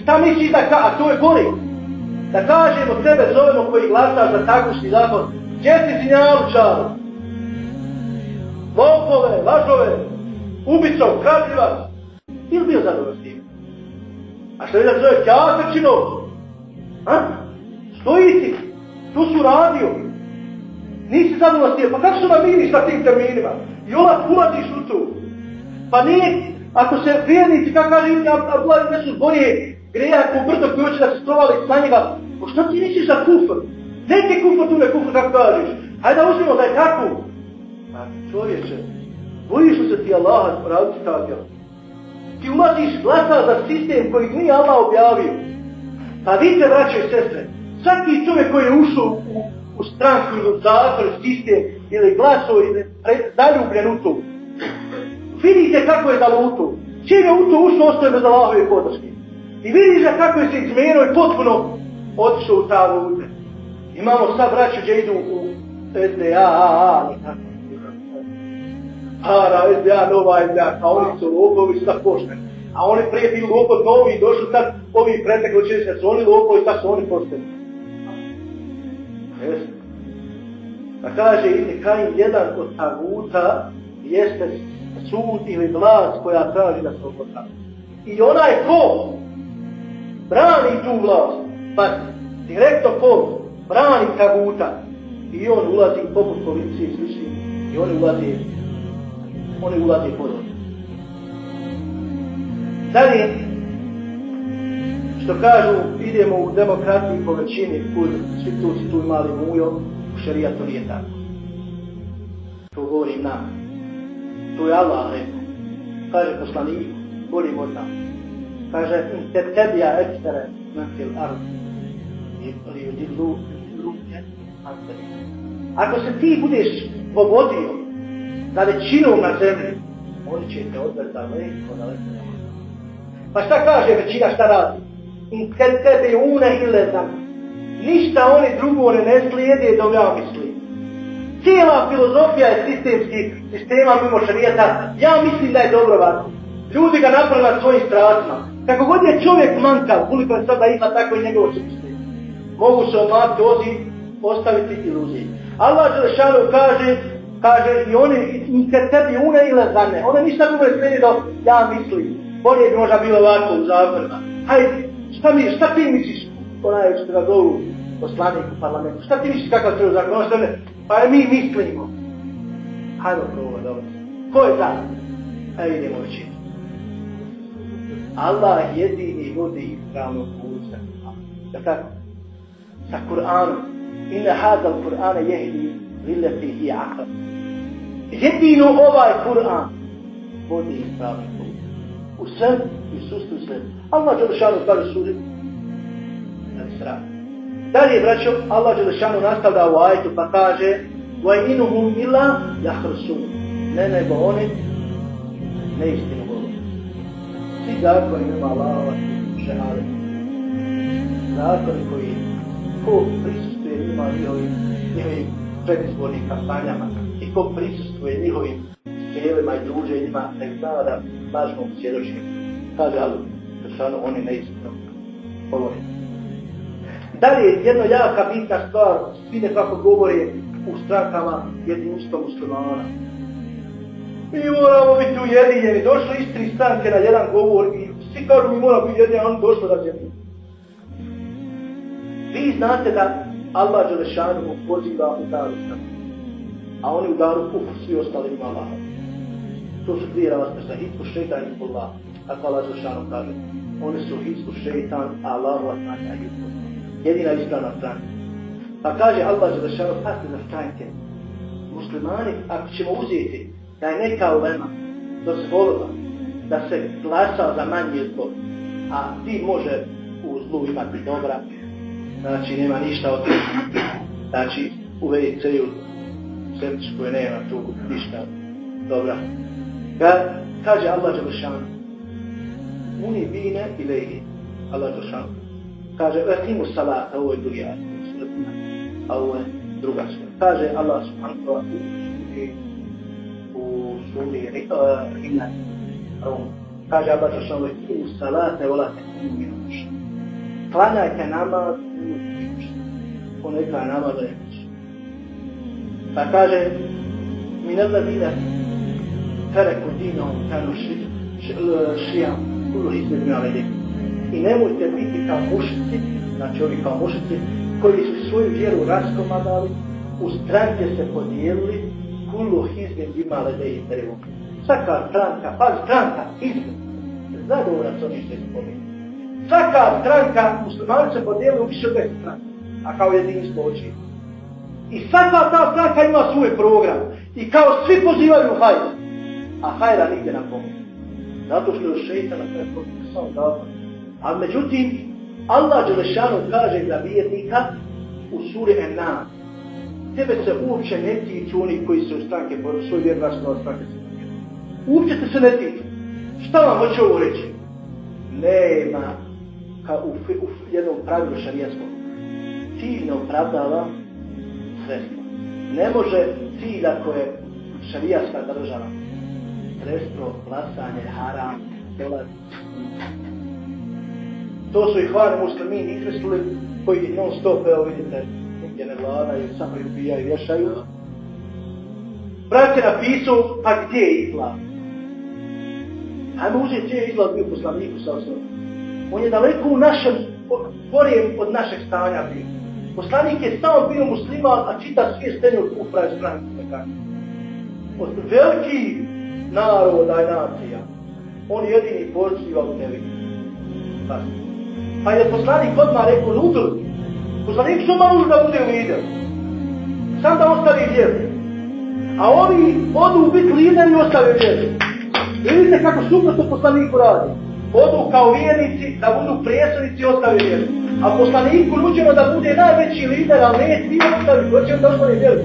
Šta misliš da ka, a to je gori. Da kažemo tebe zovemo koji glasa za takušni zakon. Gdje si si njavučaru? Lopove, lažove, ubicom, kradljivac. Ili bio zadovoljno s tim? A što je da zove kjasačino? A? Stoji ti. Tu su radio. Nisi zadovoljno s. Pa kako su namiriš na tim terminima? I ona ulaziš u tu. Pa nije, ako se vjernici, kako kaže Ibn Abdullah, ne Mesud, bolje greja ko brdo koji hoće da se strovali sa njega, pa što ti misliš za kufr? Neki kufr tu ne kufr kako kažeš. Hajde da uzmimo da je tako. A pa čovječe, bojiš li se ti Allaha raditi tako? Ti ulaziš glasa za sistem koji nije Allah objavio. Pa vidite, braće i sestre, svaki čovjek koji je ušao u, u stranku ili u zatvor, sistem, ili glaso ili zaljubljen u to, vidite kako je dalo u to. Čim je u to ušao, ostaje bez Allahove podrške. I vidiš da kako je se izmenuo i potpuno otišao u ta lude. Imamo sad braću gdje idu u SDA, a, a, nikako. A, SDA, nova SDA, a pa oni su lopovi, su tako pošteni. A oni prije bili lopov novi pa i došli sad, ovi pretekli učili se, su oni lopovi, sad su oni pošteni. Jest. Pa kaže Ibn Kajim, jedan od taguta jeste sud ili glas koja traži da se opotravi. I onaj ko brani tu vlast, pa direktno ko brani taguta i on ulazi poput policije i slični i oni ulazi oni ulaze pod Dalje, što kažu, idemo u demokratiji po većini, kud svi tu si tu imali mujo, u šarijatu nije tako. To govorim nam. To je Allah rekao. Kaže poslanik, govorim od nam. kaže in te tebija ekstere na fil ard Ili yudillu luke Ako se ti budeš povodio za većinu na zemlji, oni će te odvesti daleko, daleko. Pa šta kaže većina, šta radi? In te tebe une ile znam. Ništa oni drugo ne, ne slijede do ja mislim. Cijela filozofija je sistemski, sistema mimo šarijeta. Ja mislim da je dobro vas. Ljudi ga napravili na svojim strastima. Kako god je čovjek manjkav, koliko je sada ima tako i njegovo srce. Mogu se omati ozi, ostaviti iluzije. Allah Želešanu kaže, kaže i oni kad tebi une ili zane. One ništa drugo je sredi do ja mislim. Bolje bi možda bilo ovako u zakonima. Hajde, šta mi, šta ti misliš? Onaj što ga zovu poslanik u parlamentu. Šta ti misliš kakav treba zakon? Ono što ne, pa mi mislimo. Hajde, prvo, dobro. Ko je ta? Evo idemo učiti. Allah jedini vodi pravnog puta. Da tako? Sa Kur'anom. Inna hada al-Kur'ana jehdi lillati hi aqab. Jedino ovaj Kur'an vodi pravnog puta. U sve i sve. Allah Đelešanu kaže suri. Dalje, braćo, Allah Đelešanu nastavlja u ajetu pa kaže وَإِنُهُمْ إِلَّا يَحْرْسُونَ Ne nego oni neistinu zakoni ima Allah, šehade. Zakoni koji ko prisustuje njima njihovim, njihovim predizbornim kampanjama i ko prisustuje njihovim sjelima i druženjima, nek zna da lažnom svjedočim. Kaže Allah, Žešanu, on je ispuno. Ovo je. Dalje, jedna jaka bitna stvar, svi nekako govore u strankama jedinstva muslimana. Mi moramo biti ujedinjeni. Došli iz tri stranke na jedan govor i svi kažu mi moramo biti ujedinjeni, a oni došli da zemlji. Vi znate da Allah Đelešanu mu poziva u daru stranku. A oni u daru kufru, svi ostali ima Allah. To su dvije rasprsa, hitku šeitan i Allah. Kako Allah Đelešanu kaže. Oni su hizbu šeitan, a Allah vas Jedina ispravna stranka. Pa kaže Allah Đelešanu, pasti za stranke. Muslimani, ako ćemo uzeti da je neka ulema dozvolila da se glasa za manje zbog, a ti može u zlu imati dobra, znači nema ništa od toga. Znači, u VC-u središ nema tu ništa dobra. Kad kaže Allah Đelešan, uni bine i lehi, Allah Đelešan, kaže, vrtimu salata, ovo je drugi ajet, a ovo je druga sura. Kaže Allah subhanahu wa ta'ala u suri eh, Rimna, kaže Allah Đelešan, vrtimu salata, vola te kunu minuša. Klanajte namaz, ponekad nama da je Pa kaže, mi ne vladine fereku dinom kanu eh, šijam, kulu između navede. I nemojte biti kao mušici, znači ovi kao mušici, koji su svoju vjeru raskomadali, u stranke se podijelili, kulu između imale da ih trebu. Svaka stranka, pa stranka, između, zadovoljna s onim što je spomenuo. Svaka stranka, muslimani se podijelili u više od stranka a kao jedinstvo oči. I svaka ta stranka ima svoj program. I kao svi pozivaju hajra. A hajra nigdje na pomoć. Zato što je šeitan na sve samo dao. A međutim, Allah Đelešanu kaže za vjernika u suri Enam. Tebe se uopće ne tiču oni koji se u stranke, boru, svoj vjer vas nova stranke se Uopće te se ne tiču. Šta vam hoće ovo reći? Nema kao u, u jednom pravilu šarijatskom cilj ne opravdava sredstvo. Ne može cilj ako je šarijaska država sredstvo, glasanje, haram, dolazi. To su i hvali muslimini izmislili koji non stop, evo vidite, gdje ne vladaju, samo ih ubijaju, vješaju. Brat je napisao, pa gdje je islam? Hajmo uzeti gdje je islam bio poslaniku sa osnovom. On je daleko u našem, porijem od našeg stanja bio. Poslanik je samo bio musliman, a čita svijet stenje u kufra i. Od veliki naroda i nacija, on jedini poziva u tebi. Pa je poslanik odmah rekao, nudl. poslanik što malo da bude lider. Sam da ostavi vjeru. A oni odu biti lider i ostave vjeru. Vidite kako suprotno poslaniku radi. Odu kao vjernici da budu prijesunici i ostave vjeru. A poslaniku nuđeno da bude najveći lider, ali ne ti ostavi, hoće da ostane vjeru.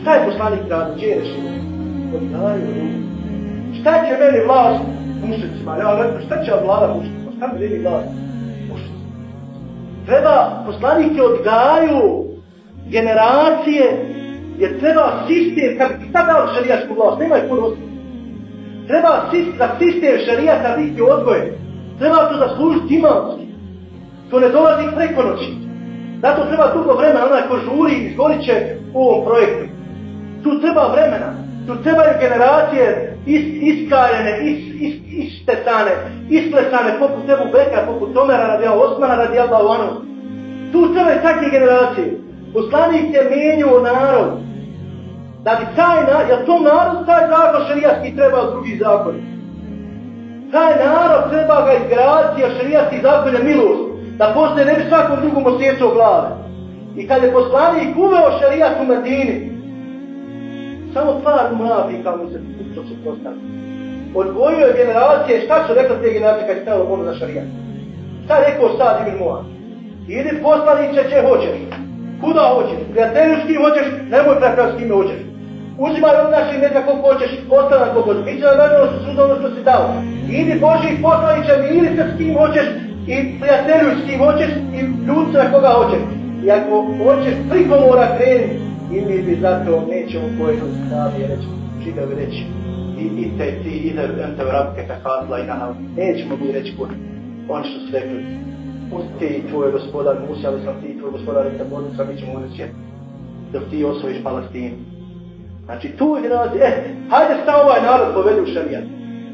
Šta je poslanik radi? Gdje je rešio? Šta će meni vlast mušicima? Ja rekao, šta će vlada mušicima? Šta mi meni vlast mušicima? Treba, poslanike odgaju generacije, jer treba sistem, kad bi sad dao šarijašku vlast, nema je puno osnovu. Treba da sistem šarijata biti odgojen. Treba to da imamski. To ne dolazi preko noći. Zato treba dugo vremena, onaj ko žuri i izgorit će u ovom projektu. Tu treba vremena. Tu trebaju generacije is, iskaljene, is, is, istetane, isplesane poput Ebu Beka, poput Tomera radi Osmana radi Allahu Tu trebaju takve generacije. Poslanik je mijenio narod. Da bi taj narod, jer to narod, taj zakon šarijatski treba drugi zakon. Taj narod treba ga izgraditi, a šarijatski zakon je milost da poslije ne bi svakom drugom osjećao glave. I kad je poslanik uveo šarijat u Medini, samo par mravika mu se to se postavio. Odvojio je generacije, šta su rekli te generacije kad je stavilo Bogu ono za šarijat? Šta je rekao sad Ibn Moa? Idi poslaniće će hoćeš. Kuda hoćeš? Prijatelju s kim hoćeš, nemoj prijatelju s kim hoćeš. uzimaj od naših neka koliko hoćeš, ostala koliko hoćeš. Mi će da dademo što su ono što si dao. Idi Boži poslaniće, miri se s kim hoćeš i prijatelju s kim hoćeš i ljudce koga hoćeš. I ako hoćeš priko mora kreni, ili bi zato nećemo pojednog stavi reći, žigavi reći, i, i te ti ide ente u rabke kakatla i na nećemo bi reći kod oni što su rekli, pusti i tvoj gospodar, Musa, ali sam ti i tvoj gospodar, i bodnica, mi ćemo reći, dok ti osvojiš Palestinu. Znači tu je generacija, eh, hajde sta ovaj narod povedi u šarijat.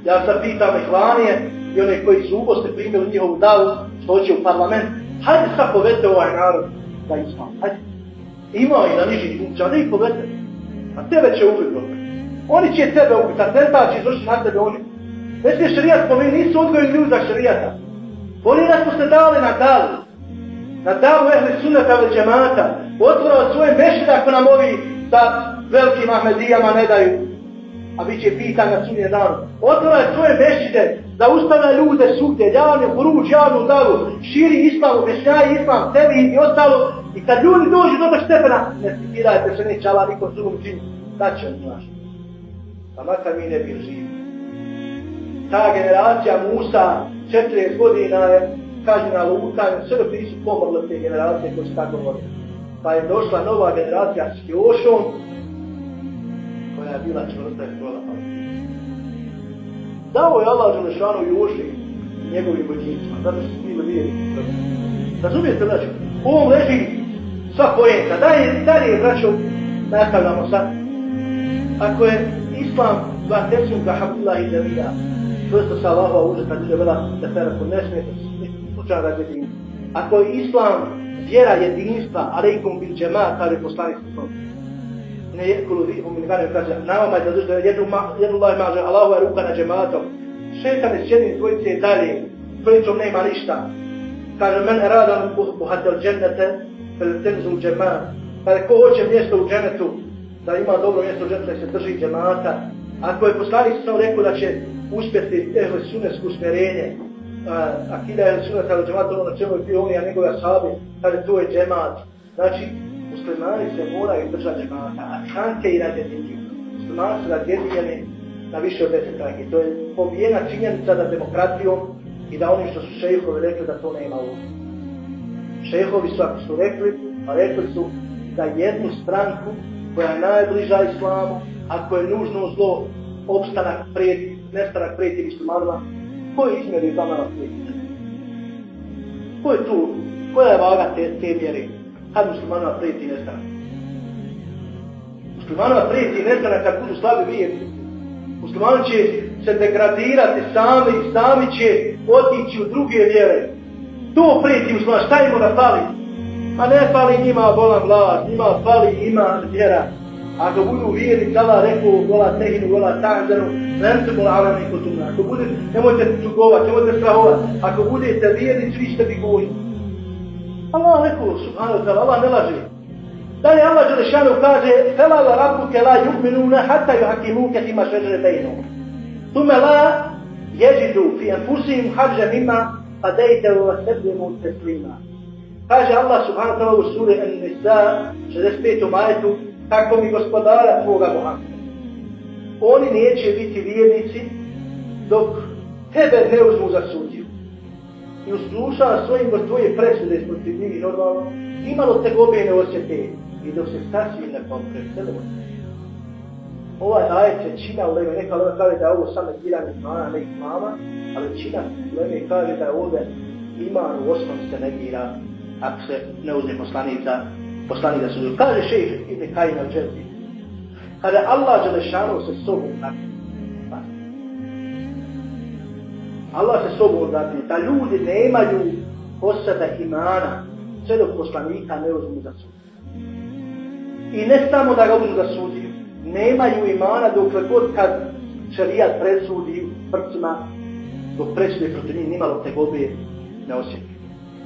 Ja sad pitam Ihvanije i one koji su uboste primili njihovu davu, što će u parlament, hajde sta povedite ovaj narod za islam, hajde. Ima i na niži funkcija, da ih povete. A tebe će ubiti dobro. Oni će tebe ubiti, a tenta će znači izvršiti na tebe oni. Već je šarijat povedi, nisu odgojeni ljudi za šarijata. Oni nas se dali na davu. Na davu ehli sunata ili džemata. Otvorao svoje mešine ako nam ovi sa velikim Ahmedijama ne daju, a bit će pitan na sunje danu. Otvora je svoje mešide da ustavlja ljude svugdje, javne, poruč, javnu davu, širi islam, objašnjaje islam, tebi i ostalo. I kad ljudi dođu do tog stepena, ne citirajte se, neće Allah nikom drugom čini. Da će on znaš. Pa makar mi ne bil živi. Ta generacija Musa, 40 godina je kažena lutanjem, sve dok nisu pomrle te generacije koje su tako vodili. Pa je došla nova generacija s Jošom, koja je bila čvrsta i skrola pa. Dao je Allah Želešanu Joši njegovim vojnicima, zato što su bili vijeli. Razumijete, braću? U ovom leži sva pojenta. Dalje, dalje, braćo, nastavljamo sad. Ako je Islam dva tesim ga habdullah i zavija, čvrsto sa Allahova uzeta duže vela da se rako ne smijete slučaja da je Ako je Islam vjera jedinstva, alaikum bil džemat, kaže poslanik sa ne jekulu vi u minigane kaže nama je da dođe ma jedu Allah maže Allahu je ruka na džematom. Šetan je sjedin dvojice dalje dvojicom nema ništa. Kaže men eradan buhatel džennete fel tenzu džemat kaže ko hoće mjesto u džennetu da ima dobro mjesto u džennetu se drži džemata. Ako je poslanik sam rekao da će uspjeti ehli sunesku usmjerenje akida je sunet ali džemat ono na čemu je bio on, a njegove asabi kaže to je džemat. Znači muslimani se moraju držati džemata, a čanke i razjediniti. Muslimani su razjedinjeni na više od deset trajke. To je pobijena činjenica da demokratijom i da oni što su šehovi rekli da to nema u Šehovi su, ako su rekli, pa rekli su da jednu stranku koja je najbliža islamu, ako je nužno zlo, opstanak prijeti, nestanak prijeti muslimanima, ko je izmjerio za nama prijeti? Ko je tu? Koja je vaga te, te mjere? Kad muslimanova prijeti nestane. Muslimanova prijeti nestane kad budu slabi vijeti. Muslimani će se degradirati sami i sami će otići u druge vjere. To prijeti musliman, šta ima da fali? Pa ne fali njima bolan glas, njima fali ima vjera. Ako budu vjeri, kada reku gola tehinu, gola tahzanu, nemojte bola ala neko tumna. Ako bude, nemojte čugovat, nemojte strahovat. Ako budete vjerni, svi ste bi goji. Allah rekao, subhanahu wa ta'ala, Allah ne laže. Dalje Allah Đelešanu kaže, Fela la rabbuke la yu'minuna hatta yuhakimuke tima šeđere bejnu. Tume la jeđidu fi enfusim hađa mima, pa dejte u vaseblimu teslima. Kaže Allah subhanahu wa ta'ala u suri An-Nisa, 65. majetu, tako mi gospodara tvoga Muhammeda. Oni neće biti vjernici dok tebe ne uzmu za sudiju i uslušala svojim od tvoje presude protiv njih normalno, imalo te gobe ne osjete i dok se sasvim ne pompreselimo. Ovaj ajet je čina u leme, neka leme kaže da je ovo samo giranje imana, ne imama, ali čina u leme kaže da je ovdje iman u osnovu se negira ako se ne uzme poslanica, poslanica sudu. Kaže šejh ide kaj na dželzi. Kada Allah Đelešanu se sobom nakon, Allah se sobom dati da ljudi nemaju osada imana, sve dok poslanika ne uzmu za sud. I ne samo da ga uzmu za sudiju, nemaju imana dok god kad šarijat presudi prcima, dok presude protiv njih nimalo te gobe ne osjeti.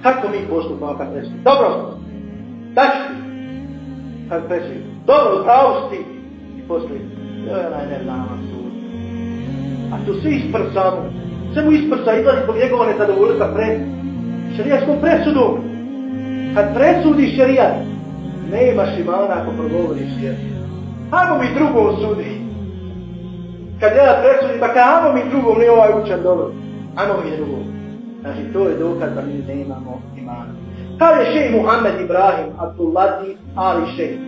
Kako mi postupamo kad presudi? Dobro, daš ti, kad presudi. Dobro, pravo ti. I poslije, joj, onaj ne sud. A tu svi isprcamo, sve mu isprsa izlazi zbog njegova nezadovoljstva pred šarijaskom presudom. Kad presudi šarijat, nemaš imana ako progovoriš jer Hajmo mi drugo osudi. Kad ja presudim, pa kaj, hajmo mi drugo, ne ovaj učan dobro. Hajmo mi drugo. Znači, to je dokaz da mi ne imamo imana. Kaže je šej Muhammed Ibrahim, Abdullati, Ali šej.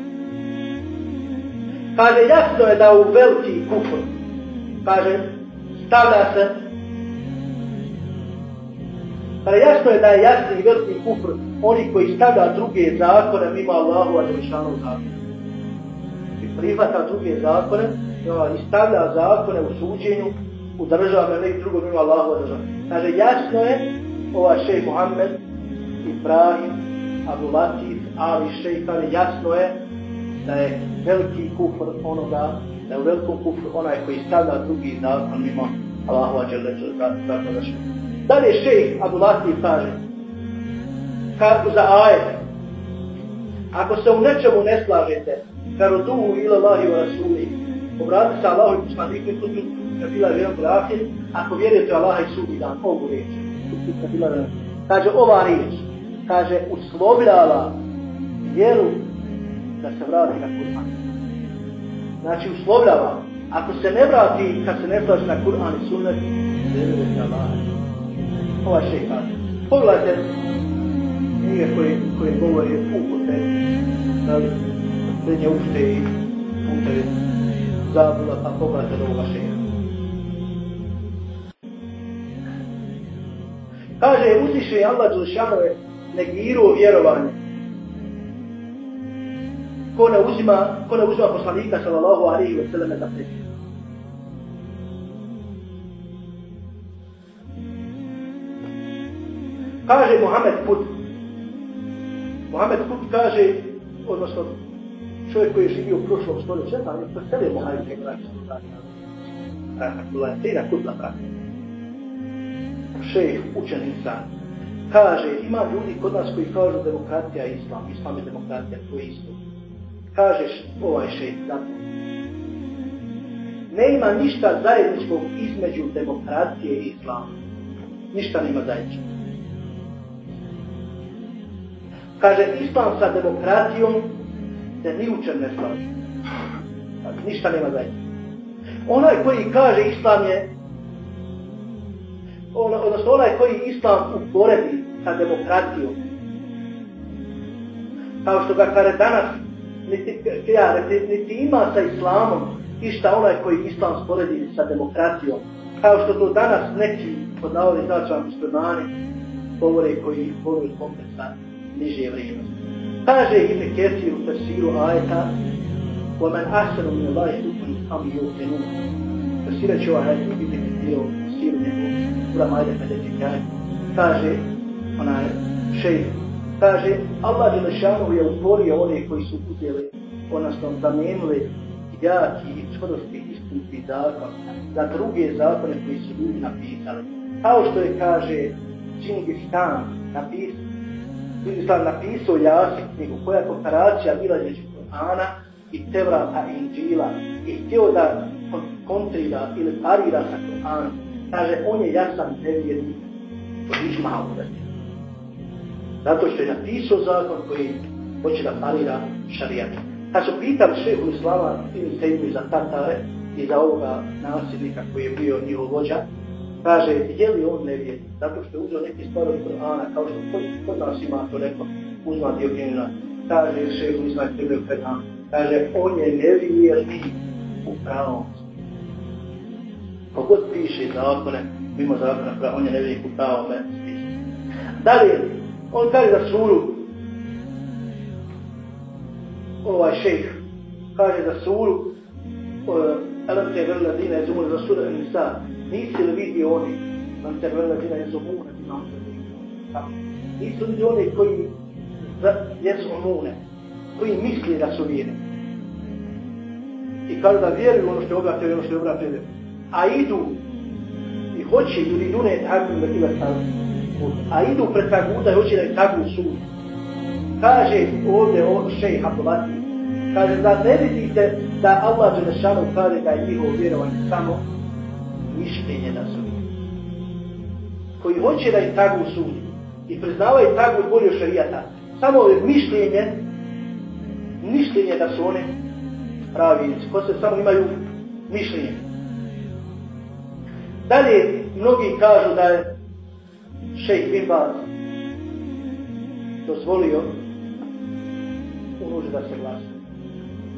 Kaže, jasno je da u veliki kufr, kaže, stavlja se, Pa jasno je da je jasni i veliki kufr oni koji stavlja druge zakone mimo Allahu a Đelešanu zakone. I prihvata druge zakone i stavlja zakone u suđenju u državama ili drugo mimo Allahu a Đelešanu. Kaže, jasno je, ova šej Muhammed, Ibrahim, Abu Latif, Ali šej, kaže, jasno je da je veliki kufr onoga, da je u velikom kufru onaj koji stavlja drugi zakon mimo Allahu a Đelešanu. Dalje šejh Abu kaže, kako za ajet. Ako se u nečemu ne slažete, karo duhu ila Allahi wa Rasuli, obrati se Allahu i poslaniku i tuđu, kad bila vjerom grafir, ako vjerujete Allaha i sudi dan, ovu riječ. Kaže, ova riječ, kaže, uslovljava vjeru da se vrati na Kur'an. Znači, uslovljava. Ako se ne vrati, kad se ne slaži na Kur'an i sunnet, vjerujete Allaha. Ova šeha. Pogledajte, knjige koje, koje govori upute, da srednje ušte i pute zabula, pa pogledajte do ovoga šeha. Kaže, uzviše je Allah Đelšanove negiruo vjerovanje. Ko ne uzima, ko ne uzima poslanika sallallahu alaihi wa sallam za predsjednika. Kaže Muhammed Put, Mohamed Put kaže, odnosno čovjek koji je živio u prošlom stoljeću, da je preselio Mohamed Kut, Rahmatullah, Sina Kutla, šejh, učen insan, kaže, ima ljudi kod nas koji kažu demokratija je islam, islam je demokratija, to je isto. Kažeš, ovaj šejh, zato. Ne ima ništa zajedničkog između demokratije i islama. Ništa nema zajedničkog. Kaže, islam sa demokratijom se ni učen ne slaži. Ništa nema zajedno. Onaj koji kaže islam je, on, odnosno onaj koji islam uporedi sa demokratijom, kao što ga kare danas, niti, ja, niti, niti ima sa islamom išta onaj koji islam sporedi sa demokratijom, kao što to danas neki pod navodnim značavom muslimani govore koji govore kompensati niže vrijednosti. Kaže Ibn Kesir u tafsiru ajeta وَمَنْ أَحْسَنُ مِنَ اللَّهِ حُكْمًا أَمْ يُؤْمِنُونَ Tafsirat će ovaj ajeta Ibn Kesir u tafsiru njegu Ura Majda kada kaže onaj šejh kaže Allah Đelešanu je uporio one koji su uzeli odnosno zamenili jaki i čvrsti istinski zakon za druge zakone koji su ljudi napisali. Kao što je kaže Čingis Khan napisao Islam napisao Jasin knjigu koja je komparacija bila između Kur'ana i Tevrata i Inđila i htio da kontrira ili parira sa Kur'anom. Kaže, on je jasan nevjernik od Ižma Uveti. Zato što je napisao zakon koji hoće da parira šarijat. Kad su pitali šehu Islama ili Sejmu za Tatare i za ovoga nasilnika koji je bio njihov vođa, kaže, je li on nevjernik? Zato što je uzeo neki stvar od Korana, kao što kod, kod nas ima to neko, uzma Diogenina, kaže, šehu Islam Tebe Fedhan, kaže, on je nevjernik u pravom. Pa Kogod piše zakone, mimo zakona, on je nevjernik u pravom. Dalje, on kaže za suru, ovaj šejh, kaže za suru, Alam te vrla dina je zumur za sura Nisa, nisi li vidio oni, nam te vrlo dina je zumune, nam se vidio. Nisu li oni koji jesu umune, koji misli da su vjeri. I kažu da vjeruju ono što je obratio, i ono što je obratio, a idu i hoće ljudi dune tako da ima sam. A idu pred taguta i hoće da je tagu sud. Kaže ovdje o šejh Abdulati, kaže da ne vidite da Allah Đelešanu kaže da je njihovo vjerovanje samo mišljenje da su koji hoće da je tagu sudi i priznavaju tagu i šarijata samo je mišljenje mišljenje da su one pravi, ko se samo imaju mišljenje. Dalje, mnogi kažu da je šejh Bin Baz dozvolio u da se glasa.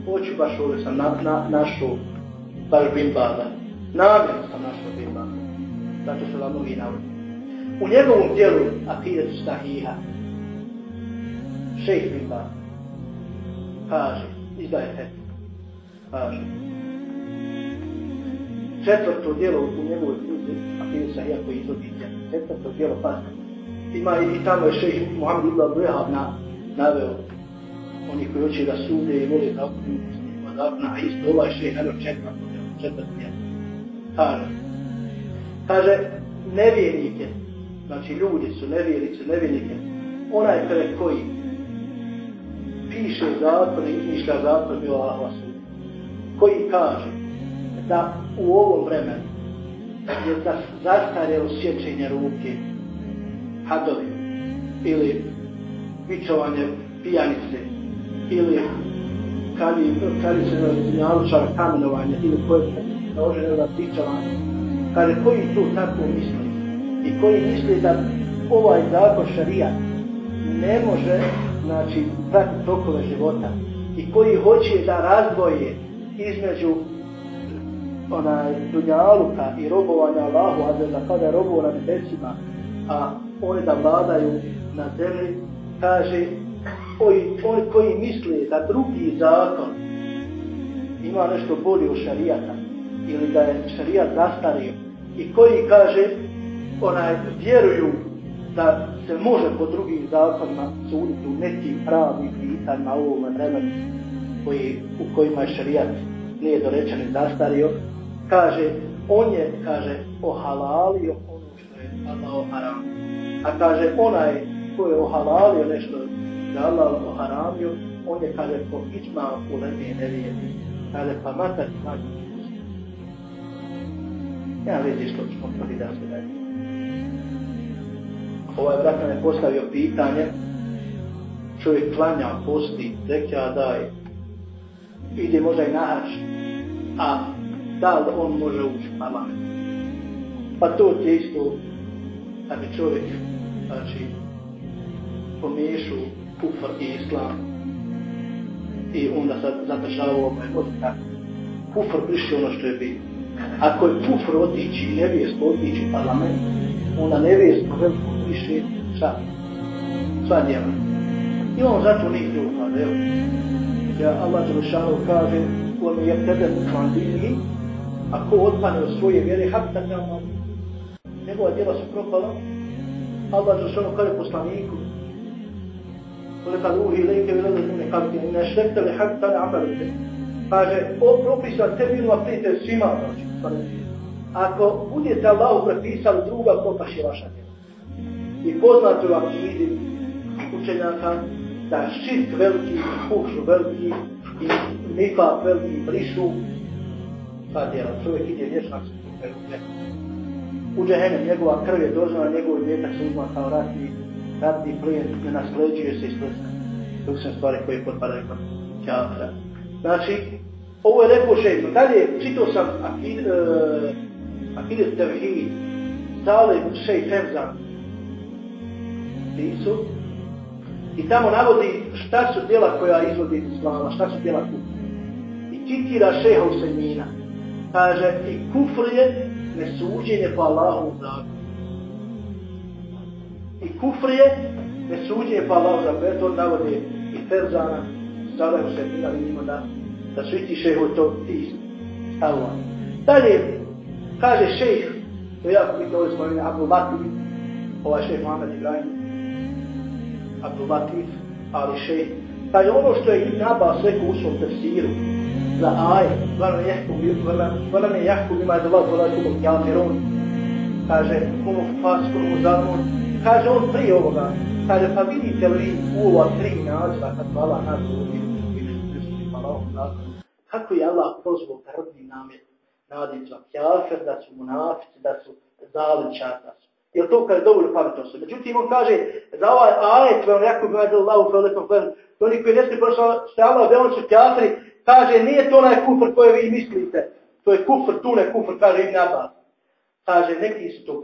Hoću baš ovdje sam na, na, našao baš Bin Baza. Namjerno sam našao Bin Baza. Zato su vam ovi navodi. U njegovom dijelu Akidat Stahiha šejh Bin kaže, izdaje fet, kaže, četvrto dijelo u njegovoj knjizi, Akidat Stahiha koji iako izvodi četvrto dijelo pasma. Ima i tamo je šeji Muhammed Ibn Abdu'ahab na, naveo oni koji hoće da sude i vole da okrenu, zakona, a isto ovaj šeji naveo četvrto dijelo, četvrto dijelo. Kaže, kaže, nevjernike, znači ljudi su nevjernice, nevjernike, onaj kada koji piše zakon i izmišlja zakon bio Allah koji kaže da u ovom vremenu je da zastare osjećenje ruke hadovi ili vičovanje pijanice ili kali, kali se nalučara kamenovanje ili koje sa oženjena da kaže koji tu tako misli? I koji misli da ovaj zakon šarija ne može znači pratiti tokove života? I koji hoće da razvoje između onaj dunjaluka i robovanja Allahu, a da kada je robovo na nebesima, a oni da vladaju na zemlji, kaže, oni, oni koji misle da drugi zakon ima nešto bolje u šarijata, ili da je šarijat zastario, i koji kaže, onaj, vjeruju da se može po drugim zakonima suditi u nekim pravim pitanjima u ovom vremenu koji, u kojima je šarijat nije dorečen i zastario, kaže, on je, kaže, ohalalio ono što je Allah oharam. A kaže, onaj ko je ohalalio nešto da Allah oharamio, on je, kaže, po ičma u lemi nevijeti. Kaže, pa makar i. Ja vidi što smo to da se Ovaj brat nam je postavio pitanje, čovjek klanja, posti, zekija daje, ide možda i nahač, a da li on može ući u parlament. Pa to je isto da bi čovjek znači, pomiješu kufr i islam i onda sad zadržava ovo je od. Kufr prišli ono što je bilo. Ako je kufr otići i nevijest otići u parlament, onda nevijest po veliku prišli šta? Sva djela. I on zato njih ne upada, evo. Ja Allah Đelešanu kaže, on je tebe u ako odpane od svoje vjere, hapta tamo, njegova djela su propala, Allah za kaže poslaniku, kole kad uhi lejke vele ne kaže, ne šrekte li hapta ne amalite. Kaže, on propisa tebi ili prijete svima, znači, ako budete Allahu prepisali druga, popaš je vaša djela. I poznate u akidi učenjaka da šit veliki, kuhšu veliki i nifak veliki brišu ta djela. Čovjek ide vječno se u džehennem, njegova krv je dozvana, njegov djetak se uzma kao ratni, ratni plijen, ne nasleđuje se iz prska. To su stvari koje potpadaju kod kjatra. Znači, ovo je lepo šeitno. Dalje, čitao sam Akid, e, uh, Akidet Tevhid, Salih Šeit Hemzan, pisu, i tamo navodi šta su djela koja izvodi iz Islama, šta su djela kupa. I citira šeha Usemina, kaže i kufr je nesuđenje po Allahu zakonu. I kufr je nesuđenje po Allahu zakonu. To navodi i Ferzana, sada je se bila vidimo da, da su isti šeho to ti stavova. Dalje, kaže šejh, to je jako bitno ovdje spomenuo, Abdul Latif, ovaj šejh Mohamed Ibrahim, Abdul Latif, ali šejh, kaže ono što je Ibn Abbas rekao u svom tefsiru, za aj, vrlo ne jahku, vrlo ne jahku ima da vas volaju kumu kjafirun, kaže, kumu fas, kumu zamun, kaže on prije ovoga, kaže, pa vidite li u ova tri naziva, kad hvala nas uvijek, kako je Allah prozvao prvni namjer nadica kjafir, da su munafici, da su zaličar, da su. Jer to kad je dovoljno pametno se. Međutim, on kaže, za ovaj ajet, vam jako bi vajde Allahu, vrlo lekom to oni koji ne smije prošla, što Allah, da on su kjafiri, Kaže, nije to onaj kufr koje vi mislite. To je kufr, tune kufr, kaže Ibn Abbas. Kaže, neki su to